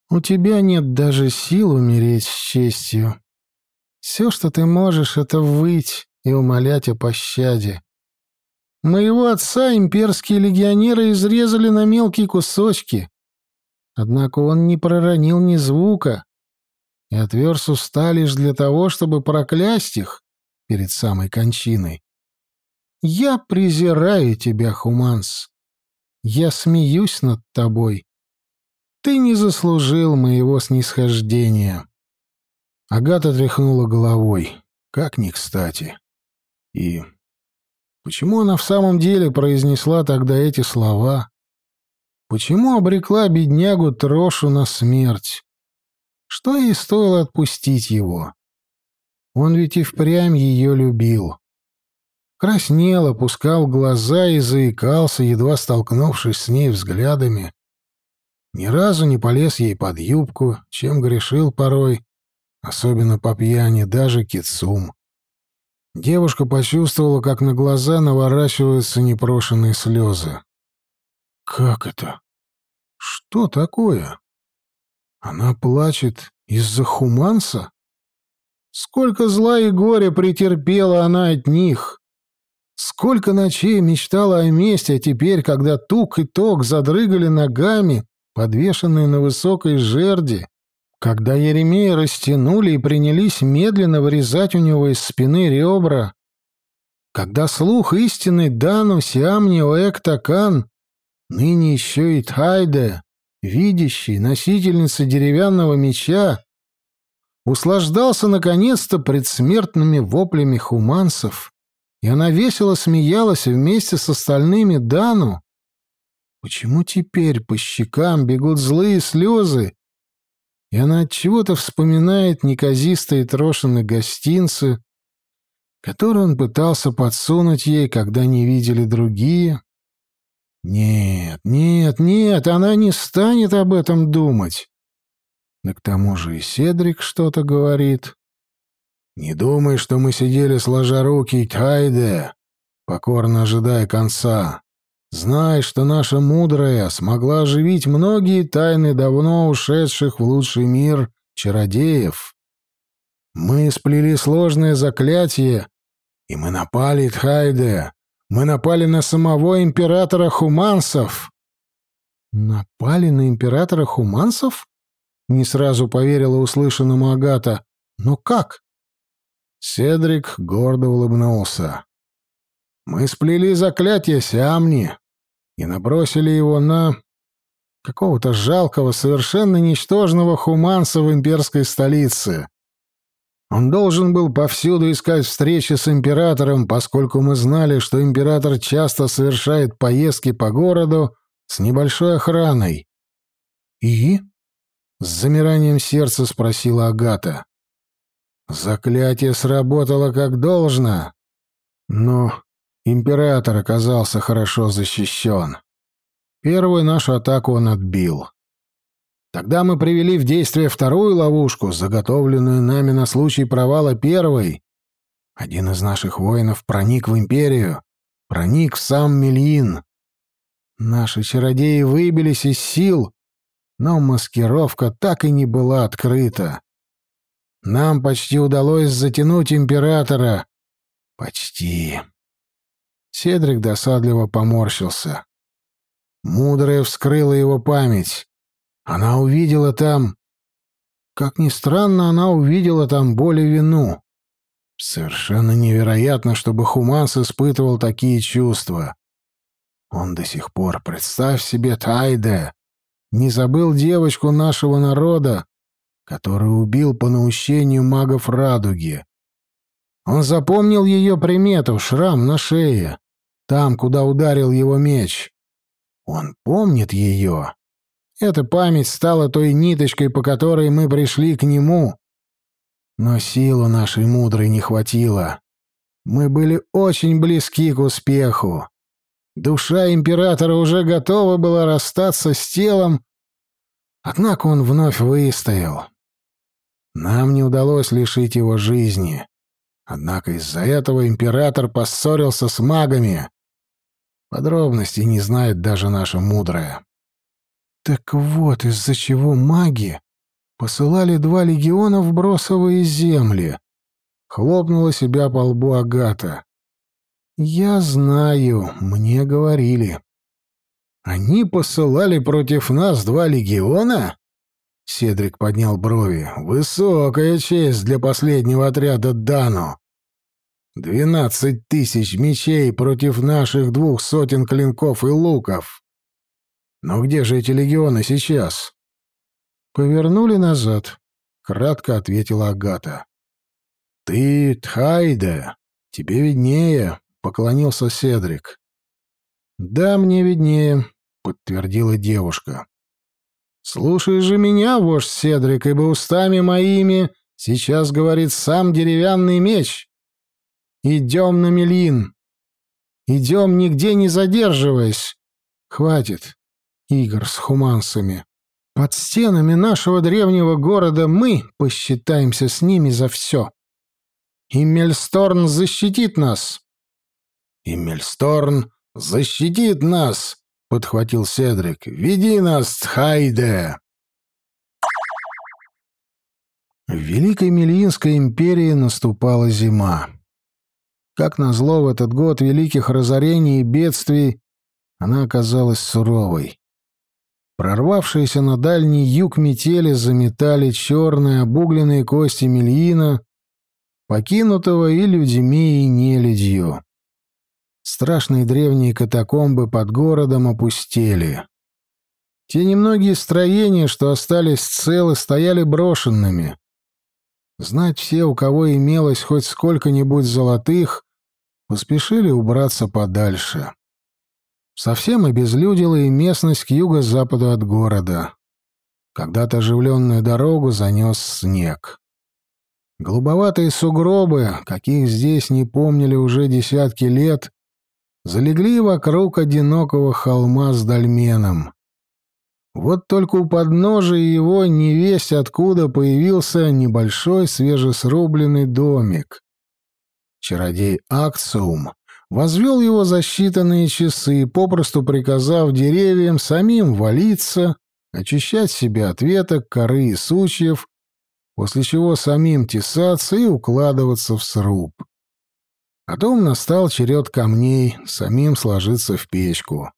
«У тебя нет даже сил умереть с честью. Все, что ты можешь, — это выть и умолять о пощаде. Моего отца имперские легионеры изрезали на мелкие кусочки. Однако он не проронил ни звука и отверз уста лишь для того, чтобы проклясть их перед самой кончиной. Я презираю тебя, Хуманс. Я смеюсь над тобой. Ты не заслужил моего снисхождения. Агата тряхнула головой. Как ни кстати. И почему она в самом деле произнесла тогда эти слова? Почему обрекла беднягу Трошу на смерть? Что ей стоило отпустить его? Он ведь и впрямь ее любил. Краснел, опускал глаза и заикался, едва столкнувшись с ней взглядами. Ни разу не полез ей под юбку, чем грешил порой, особенно по пьяни, даже кицум. Девушка почувствовала, как на глаза наворачиваются непрошенные слезы. «Как это? Что такое? Она плачет из-за хуманса? Сколько зла и горя претерпела она от них!» Сколько ночей мечтала о месте, а теперь, когда тук и ток задрыгали ногами, подвешенные на высокой жерди, когда Еремея растянули и принялись медленно вырезать у него из спины ребра, когда слух истины Дану Сиамни Оэктакан, ныне еще и Тайде, видящий, носительница деревянного меча, услаждался наконец-то предсмертными воплями хуманцев, и она весело смеялась вместе с остальными Дану, почему теперь по щекам бегут злые слезы, и она от чего-то вспоминает неказистые трошины гостинцы, которые он пытался подсунуть ей, когда не видели другие. Нет, нет, нет, она не станет об этом думать. Да к тому же и Седрик что-то говорит. «Не думай, что мы сидели сложа руки, Тайде, покорно ожидая конца. Знай, что наша мудрая смогла оживить многие тайны давно ушедших в лучший мир чародеев. Мы сплели сложное заклятие, и мы напали, Тхайде. Мы напали на самого императора Хумансов. Напали на императора Хумансов? Не сразу поверила услышанному Агата. Но как? Седрик гордо улыбнулся. Мы сплели заклятие Сиамни, и набросили его на какого-то жалкого, совершенно ничтожного хуманца в имперской столице. Он должен был повсюду искать встречи с императором, поскольку мы знали, что император часто совершает поездки по городу с небольшой охраной. «И?» — с замиранием сердца спросила Агата. «Заклятие сработало как должно, но Император оказался хорошо защищен. Первую нашу атаку он отбил. Тогда мы привели в действие вторую ловушку, заготовленную нами на случай провала первой. Один из наших воинов проник в империю, проник в сам Мельин. Наши чародеи выбились из сил, но маскировка так и не была открыта. Нам почти удалось затянуть императора. Почти. Седрик досадливо поморщился. Мудрая вскрыла его память. Она увидела там... Как ни странно, она увидела там боль и вину. Совершенно невероятно, чтобы Хуманс испытывал такие чувства. Он до сих пор, представь себе, Тайде, не забыл девочку нашего народа, которую убил по наущению магов радуги. Он запомнил ее примету — шрам на шее, там, куда ударил его меч. Он помнит ее. Эта память стала той ниточкой, по которой мы пришли к нему. Но силу нашей мудрой не хватило. Мы были очень близки к успеху. Душа императора уже готова была расстаться с телом, однако он вновь выстоял. Нам не удалось лишить его жизни. Однако из-за этого император поссорился с магами. Подробностей не знает даже наша мудрая. Так вот, из-за чего маги посылали два легиона в бросовые земли. Хлопнула себя по лбу Агата. «Я знаю, мне говорили». «Они посылали против нас два легиона?» Седрик поднял брови. «Высокая честь для последнего отряда Дану. Двенадцать тысяч мечей против наших двух сотен клинков и луков. Но где же эти легионы сейчас?» «Повернули назад», — кратко ответила Агата. «Ты Тхайде, тебе виднее», поклонился Седрик. «Да, мне виднее», — подтвердила девушка. «Слушай же меня, вождь Седрик, ибо устами моими сейчас говорит сам деревянный меч. Идем на Мелин. Идем, нигде не задерживаясь. Хватит игр с хумансами. Под стенами нашего древнего города мы посчитаемся с ними за все. И Мельсторн защитит нас. «И Мельсторн защитит нас!» — подхватил Седрик. «Веди нас, Хайде!» В Великой Мельинской империи наступала зима. Как назло, в этот год великих разорений и бедствий она оказалась суровой. Прорвавшиеся на дальний юг метели заметали черные обугленные кости Мельина, покинутого и людьми, и нелюдью. Страшные древние катакомбы под городом опустели. Те немногие строения, что остались целы, стояли брошенными. Знать все, у кого имелось хоть сколько-нибудь золотых, поспешили убраться подальше. Совсем обезлюдила и местность к юго-западу от города. Когда-то оживленную дорогу занес снег. Голубоватые сугробы, каких здесь не помнили уже десятки лет, залегли вокруг одинокого холма с дольменом. Вот только у подножия его невесть откуда появился небольшой свежесрубленный домик. Чародей Акциум возвел его за считанные часы, попросту приказав деревьям самим валиться, очищать себя от веток, коры и сучьев, после чего самим тесаться и укладываться в сруб. Потом настал черед камней, самим сложиться в печку.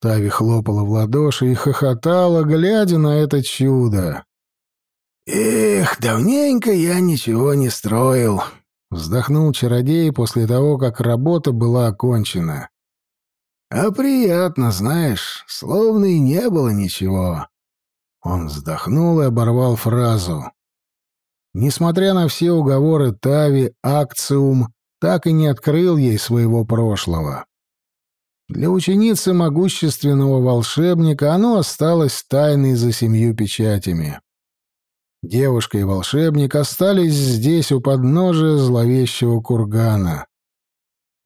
Тави хлопала в ладоши и хохотала, глядя на это чудо. «Эх, давненько я ничего не строил», — вздохнул чародей после того, как работа была окончена. «А приятно, знаешь, словно и не было ничего». Он вздохнул и оборвал фразу. Несмотря на все уговоры Тави, Акциум так и не открыл ей своего прошлого. Для ученицы могущественного волшебника оно осталось тайной за семью печатями. Девушка и волшебник остались здесь у подножия зловещего кургана.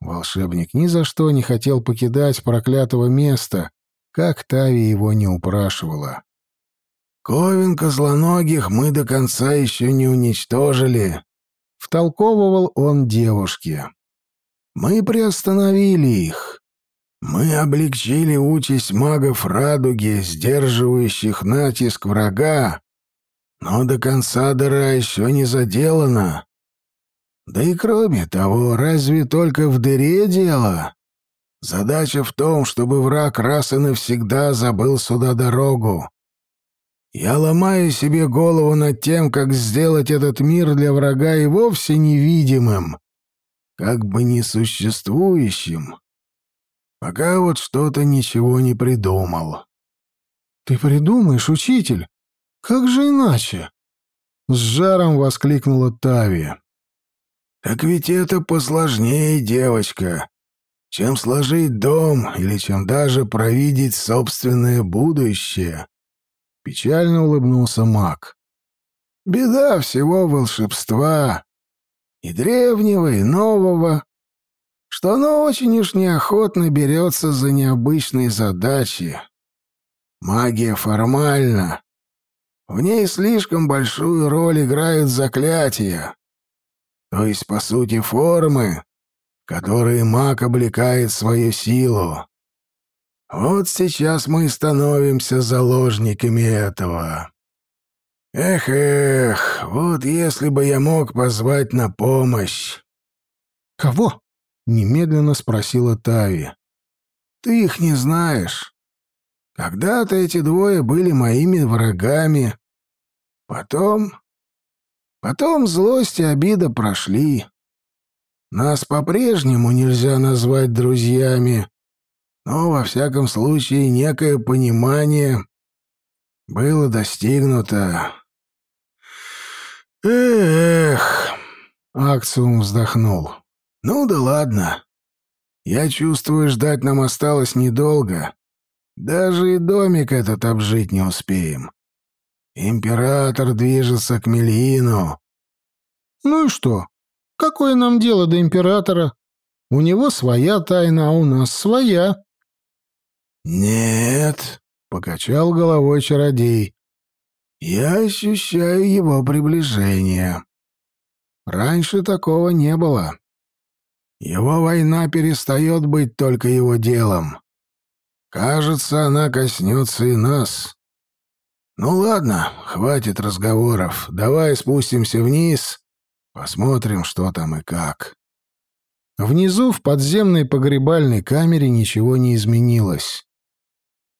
Волшебник ни за что не хотел покидать проклятого места, как Тави его не упрашивала. «Ковен козлоногих мы до конца еще не уничтожили», Втолковывал он девушке. «Мы приостановили их. Мы облегчили участь магов радуги, сдерживающих натиск врага, Но до конца дыра еще не заделана. Да и кроме того, разве только в дыре дело? Задача в том, чтобы враг раз и навсегда забыл сюда дорогу. Я ломаю себе голову над тем, как сделать этот мир для врага и вовсе невидимым, как бы несуществующим. Пока вот что-то ничего не придумал. «Ты придумаешь, учитель? Как же иначе?» С жаром воскликнула Тави. «Так ведь это посложнее, девочка, чем сложить дом или чем даже провидеть собственное будущее». Печально улыбнулся маг. «Беда всего волшебства, и древнего, и нового, что оно очень уж неохотно берется за необычные задачи. Магия формальна. В ней слишком большую роль играют заклятия, то есть, по сути, формы, которые маг облекает свою силу. Вот сейчас мы становимся заложниками этого. Эх-эх, вот если бы я мог позвать на помощь. Кого? немедленно спросила Тави. Ты их не знаешь. Когда-то эти двое были моими врагами. Потом... Потом злость и обида прошли. Нас по-прежнему нельзя назвать друзьями, но, во всяком случае, некое понимание было достигнуто. Эх, Акциум вздохнул. Ну да ладно. Я чувствую, ждать нам осталось недолго. Даже и домик этот обжить не успеем. Император движется к Мельину. Ну и что? Какое нам дело до императора? У него своя тайна, а у нас своя. Нет, покачал головой чародей. Я ощущаю его приближение. Раньше такого не было. Его война перестает быть только его делом. Кажется, она коснется и нас. Ну ладно, хватит разговоров. Давай спустимся вниз, посмотрим, что там и как. Внизу в подземной погребальной камере ничего не изменилось.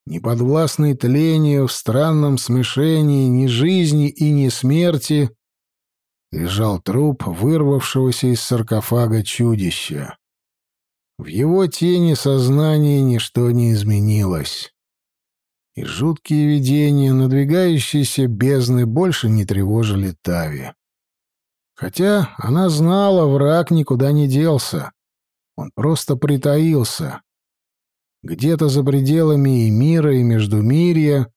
Неподвластный тлению в странном смешении ни жизни и ни смерти лежал труп вырвавшегося из саркофага чудища. В его тени сознания ничто не изменилось. И жуткие видения надвигающиеся бездны больше не тревожили Тави. Хотя она знала, враг никуда не делся. Он просто притаился. Где-то за пределами и мира, и междумирья,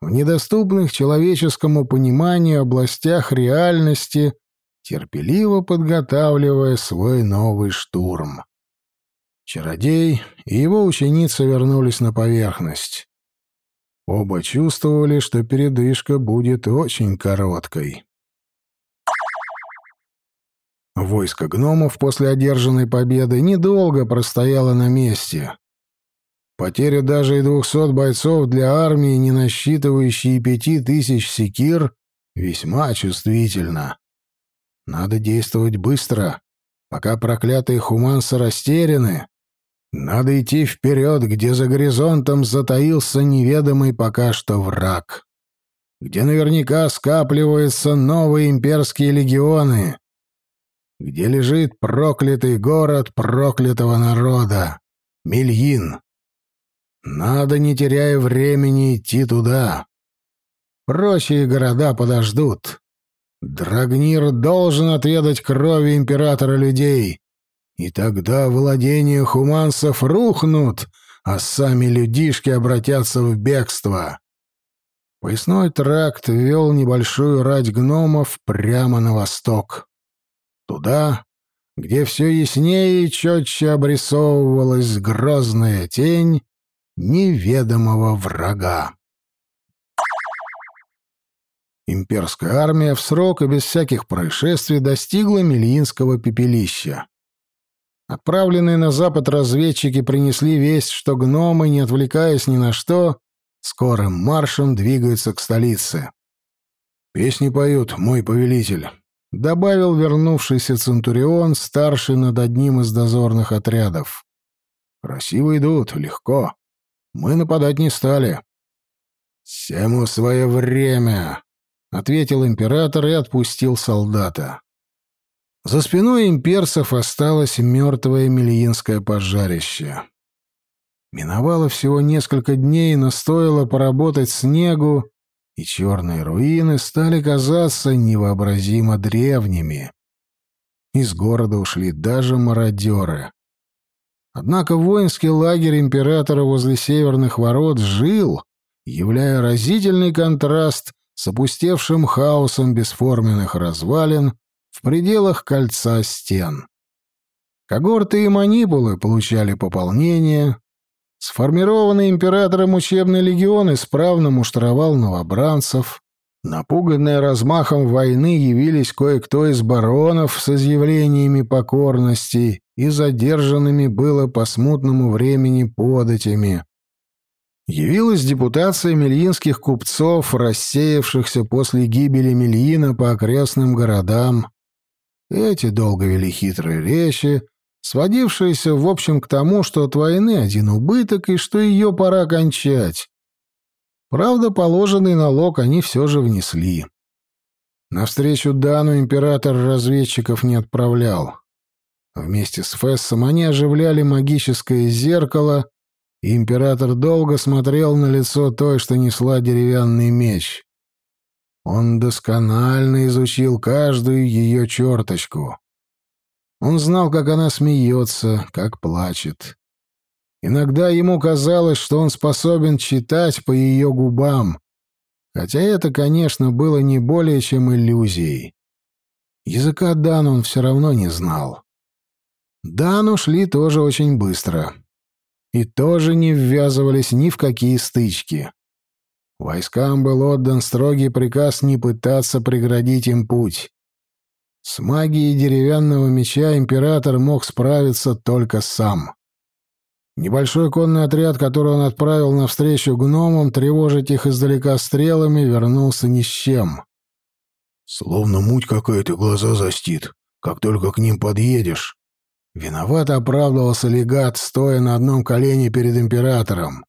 в недоступных человеческому пониманию областях реальности, терпеливо подготавливая свой новый штурм. Чародей и его ученица вернулись на поверхность. Оба чувствовали, что передышка будет очень короткой. Войско гномов после одержанной победы недолго простояло на месте. Потеря даже и двухсот бойцов для армии, не насчитывающей пяти тысяч секир, весьма чувствительна. Надо действовать быстро, пока проклятые хуманцы растеряны, надо идти вперед, где за горизонтом затаился неведомый пока что враг. Где наверняка скапливаются новые имперские легионы. Где лежит проклятый город проклятого народа. Мельин. Надо, не теряя времени, идти туда. Прочие города подождут. Драгнир должен отведать крови императора людей. И тогда владения хуманцев рухнут, а сами людишки обратятся в бегство. Поясной тракт вел небольшую рать гномов прямо на восток. Туда, где все яснее и четче обрисовывалась грозная тень неведомого врага. Имперская армия в срок и без всяких происшествий достигла Мельинского пепелища. Отправленные на запад разведчики принесли весть, что гномы, не отвлекаясь ни на что, скорым маршем двигаются к столице. Песни поют, мой повелитель», — добавил вернувшийся Центурион, старший над одним из дозорных отрядов. «Красиво идут, легко. Мы нападать не стали». «Всему свое время», — ответил император и отпустил солдата. За спиной имперцев осталось мертвое Мельинское пожарище. Миновало всего несколько дней, но стоило поработать снегу, и черные руины стали казаться невообразимо древними. Из города ушли даже мародеры. Однако воинский лагерь императора возле северных ворот жил, являя разительный контраст с опустевшим хаосом бесформенных развалин в пределах кольца стен. Когорты и манипулы получали пополнение. Сформированный императором учебный легион исправно муштровал новобранцев. Напуганные размахом войны явились кое-кто из баронов с изъявлениями покорности и задержанными было по смутному времени податями. Явилась депутация мельинских купцов, рассеявшихся после гибели Мельина по окрестным городам. Эти долго вели хитрые речи, сводившиеся, в общем, к тому, что от войны один убыток и что ее пора кончать. Правда, положенный налог они все же внесли. Навстречу Дану император разведчиков не отправлял. Вместе с Фессом они оживляли магическое зеркало, и император долго смотрел на лицо той, что несла деревянный меч. Он досконально изучил каждую ее черточку. Он знал, как она смеется, как плачет. Иногда ему казалось, что он способен читать по ее губам, хотя это, конечно, было не более чем иллюзией. Языка Дан он все равно не знал. Дану шли тоже очень быстро. И тоже не ввязывались ни в какие стычки. Войскам был отдан строгий приказ не пытаться преградить им путь. С магией деревянного меча император мог справиться только сам. Небольшой конный отряд, который он отправил навстречу гномам, тревожить их издалека стрелами, вернулся ни с чем. «Словно муть какая-то глаза застит, как только к ним подъедешь». Виновато оправдывался легат, стоя на одном колене перед императором.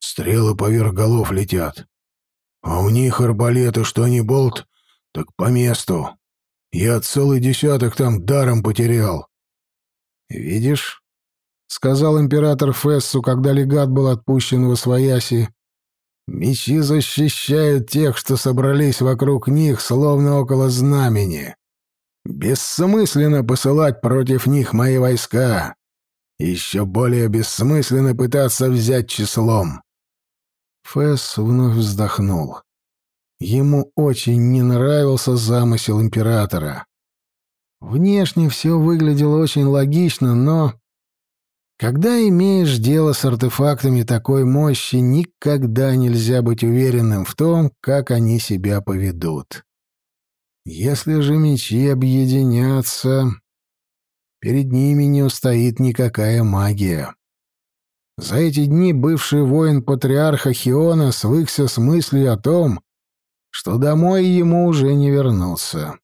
Стрелы поверх голов летят. А у них арбалеты, что не болт, так по месту. Я целый десяток там даром потерял. «Видишь?» — сказал император Фессу, когда легат был отпущен в Освояси. «Мечи защищают тех, что собрались вокруг них, словно около знамени. Бессмысленно посылать против них мои войска. Еще более бессмысленно пытаться взять числом. Фэс вновь вздохнул. Ему очень не нравился замысел императора. Внешне все выглядело очень логично, но... Когда имеешь дело с артефактами такой мощи, никогда нельзя быть уверенным в том, как они себя поведут. Если же мечи объединятся, перед ними не устоит никакая магия. За эти дни бывший воин патриарха Хиона свыкся с мыслью о том, что домой ему уже не вернулся.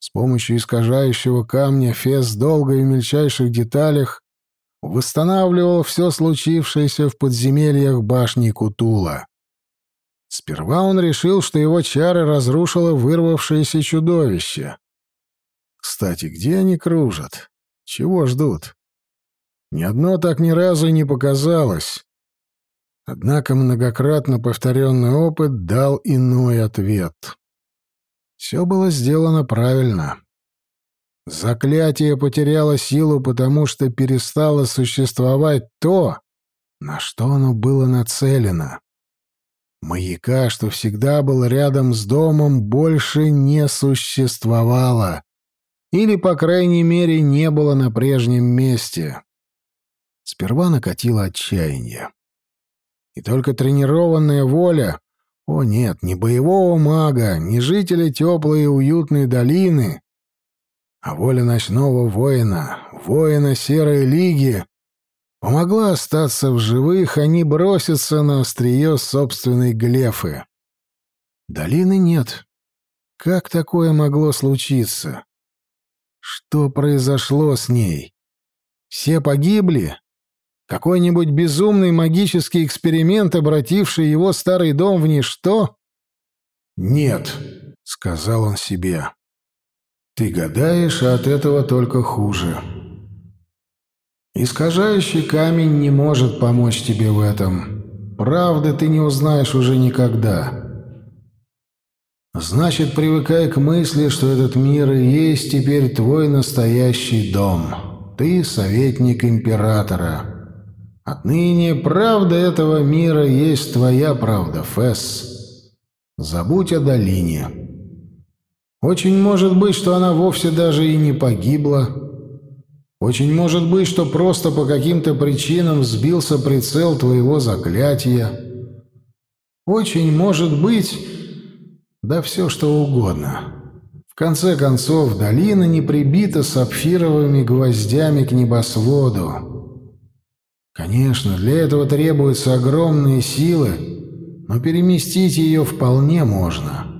С помощью искажающего камня Фес долго и в мельчайших деталях восстанавливал все случившееся в подземельях башни Кутула. Сперва он решил, что его чары разрушило вырвавшееся чудовище. Кстати, где они кружат? Чего ждут? Ни одно так ни разу и не показалось. Однако многократно повторенный опыт дал иной ответ. Все было сделано правильно. Заклятие потеряло силу, потому что перестало существовать то, на что оно было нацелено. Маяка, что всегда был рядом с домом, больше не существовало. Или, по крайней мере, не было на прежнем месте. Сперва накатило отчаяние. И только тренированная воля, о нет, не боевого мага, не жителя теплой и уютной долины, а воля ночного воина, воина Серой Лиги, помогла остаться в живых, а не броситься на острие собственной глефы. Долины нет. Как такое могло случиться? Что произошло с ней? Все погибли? Какой-нибудь безумный магический эксперимент, обративший его старый дом в ничто? «Нет», — сказал он себе. «Ты гадаешь, а от этого только хуже. Искажающий камень не может помочь тебе в этом. Правды ты не узнаешь уже никогда. Значит, привыкай к мысли, что этот мир и есть теперь твой настоящий дом. Ты советник императора. Отныне правда этого мира есть твоя правда, Фесс. Забудь о долине. Очень может быть, что она вовсе даже и не погибла. Очень может быть, что просто по каким-то причинам сбился прицел твоего заклятия. Очень может быть да все что угодно. В конце концов, долина не прибита сапфировыми гвоздями к небосводу. Конечно, для этого требуются огромные силы, но переместить ее вполне можно.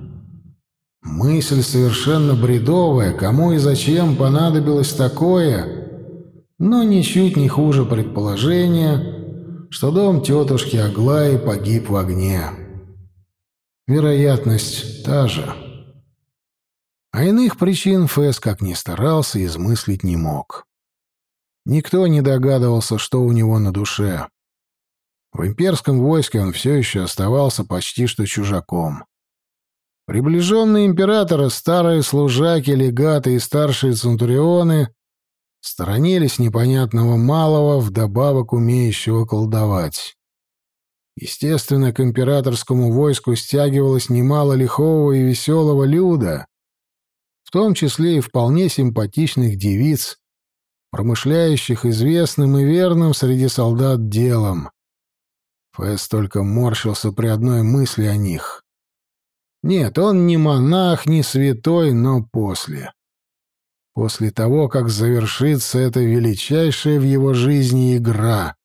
Мысль совершенно бредовая, кому и зачем понадобилось такое, но ничуть не хуже предположения, что дом тетушки Аглаи погиб в огне. Вероятность та же. А иных причин Фэс, как ни старался, измыслить не мог. Никто не догадывался, что у него на душе. В имперском войске он все еще оставался почти что чужаком. Приближенные императора, старые служаки, легаты и старшие центурионы сторонились непонятного малого, вдобавок умеющего колдовать. Естественно, к императорскому войску стягивалось немало лихого и веселого люда, в том числе и вполне симпатичных девиц, промышляющих известным и верным среди солдат делом. Фэс только морщился при одной мысли о них. Нет, он не монах, не святой, но после. После того, как завершится эта величайшая в его жизни игра,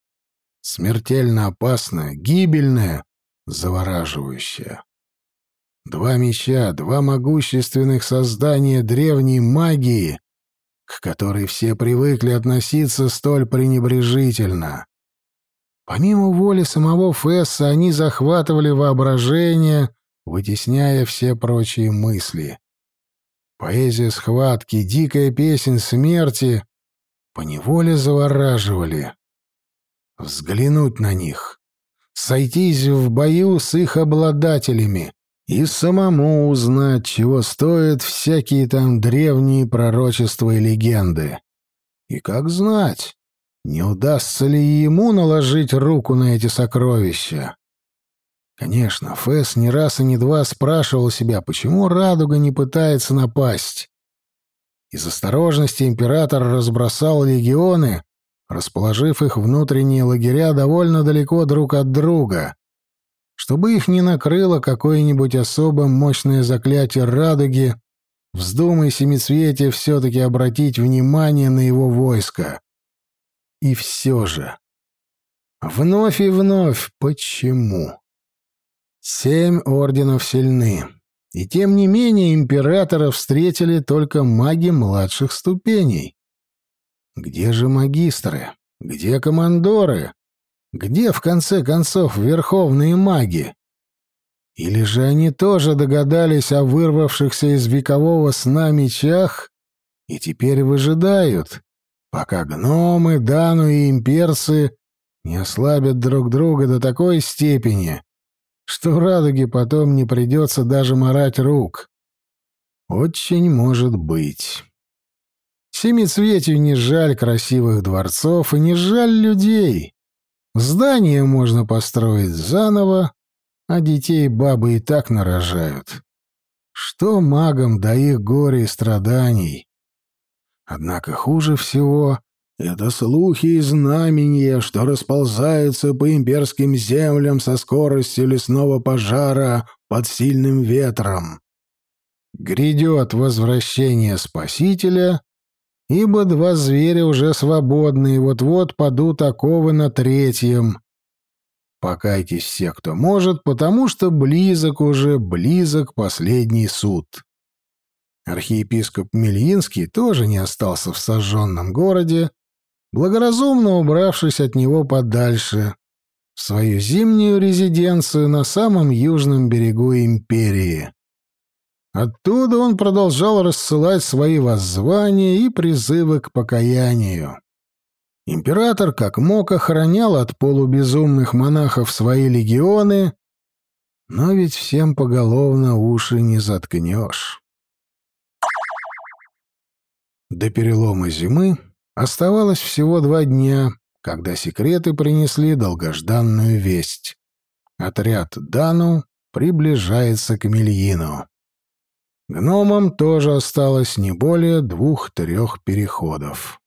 смертельно опасная, гибельная, завораживающая. Два меча, два могущественных создания древней магии, к которой все привыкли относиться столь пренебрежительно. Помимо воли самого Фесса, они захватывали воображение, вытесняя все прочие мысли. Поэзия схватки, дикая песнь смерти поневоле завораживали взглянуть на них, сойтись в бою с их обладателями и самому узнать, чего стоят всякие там древние пророчества и легенды. И как знать, не удастся ли ему наложить руку на эти сокровища. Конечно, Фэс не раз и не два спрашивал себя, почему радуга не пытается напасть. Из осторожности император разбросал легионы, расположив их внутренние лагеря довольно далеко друг от друга, чтобы их не накрыло какое-нибудь особо мощное заклятие радуги, вздумай семицветие все-таки обратить внимание на его войско. И все же... Вновь и вновь почему? Семь орденов сильны. И тем не менее императора встретили только маги младших ступеней. Где же магистры? Где командоры? Где, в конце концов, верховные маги? Или же они тоже догадались о вырвавшихся из векового сна мечах и теперь выжидают, пока гномы, дану и имперцы не ослабят друг друга до такой степени, что радуге потом не придется даже морать рук. Очень может быть. Семицветию не жаль красивых дворцов и не жаль людей. Здания можно построить заново, а детей бабы и так нарожают. Что магам до их горя и страданий? Однако хуже всего — это слухи и знамения, что расползаются по имперским землям со скоростью лесного пожара под сильным ветром. Грядет возвращение Спасителя, ибо два зверя уже свободны и вот-вот падут оковы на третьем. Покайтесь все, кто может, потому что близок уже, близок последний суд. Архиепископ Мельинский тоже не остался в сожженном городе, благоразумно убравшись от него подальше, в свою зимнюю резиденцию на самом южном берегу империи. Оттуда он продолжал рассылать свои воззвания и призывы к покаянию. Император как мог охранял от полубезумных монахов свои легионы, но ведь всем поголовно уши не заткнешь. До перелома зимы оставалось всего два дня, когда секреты принесли долгожданную весть. Отряд Дану приближается к Мельину. Гномам тоже осталось не более двух-трех переходов.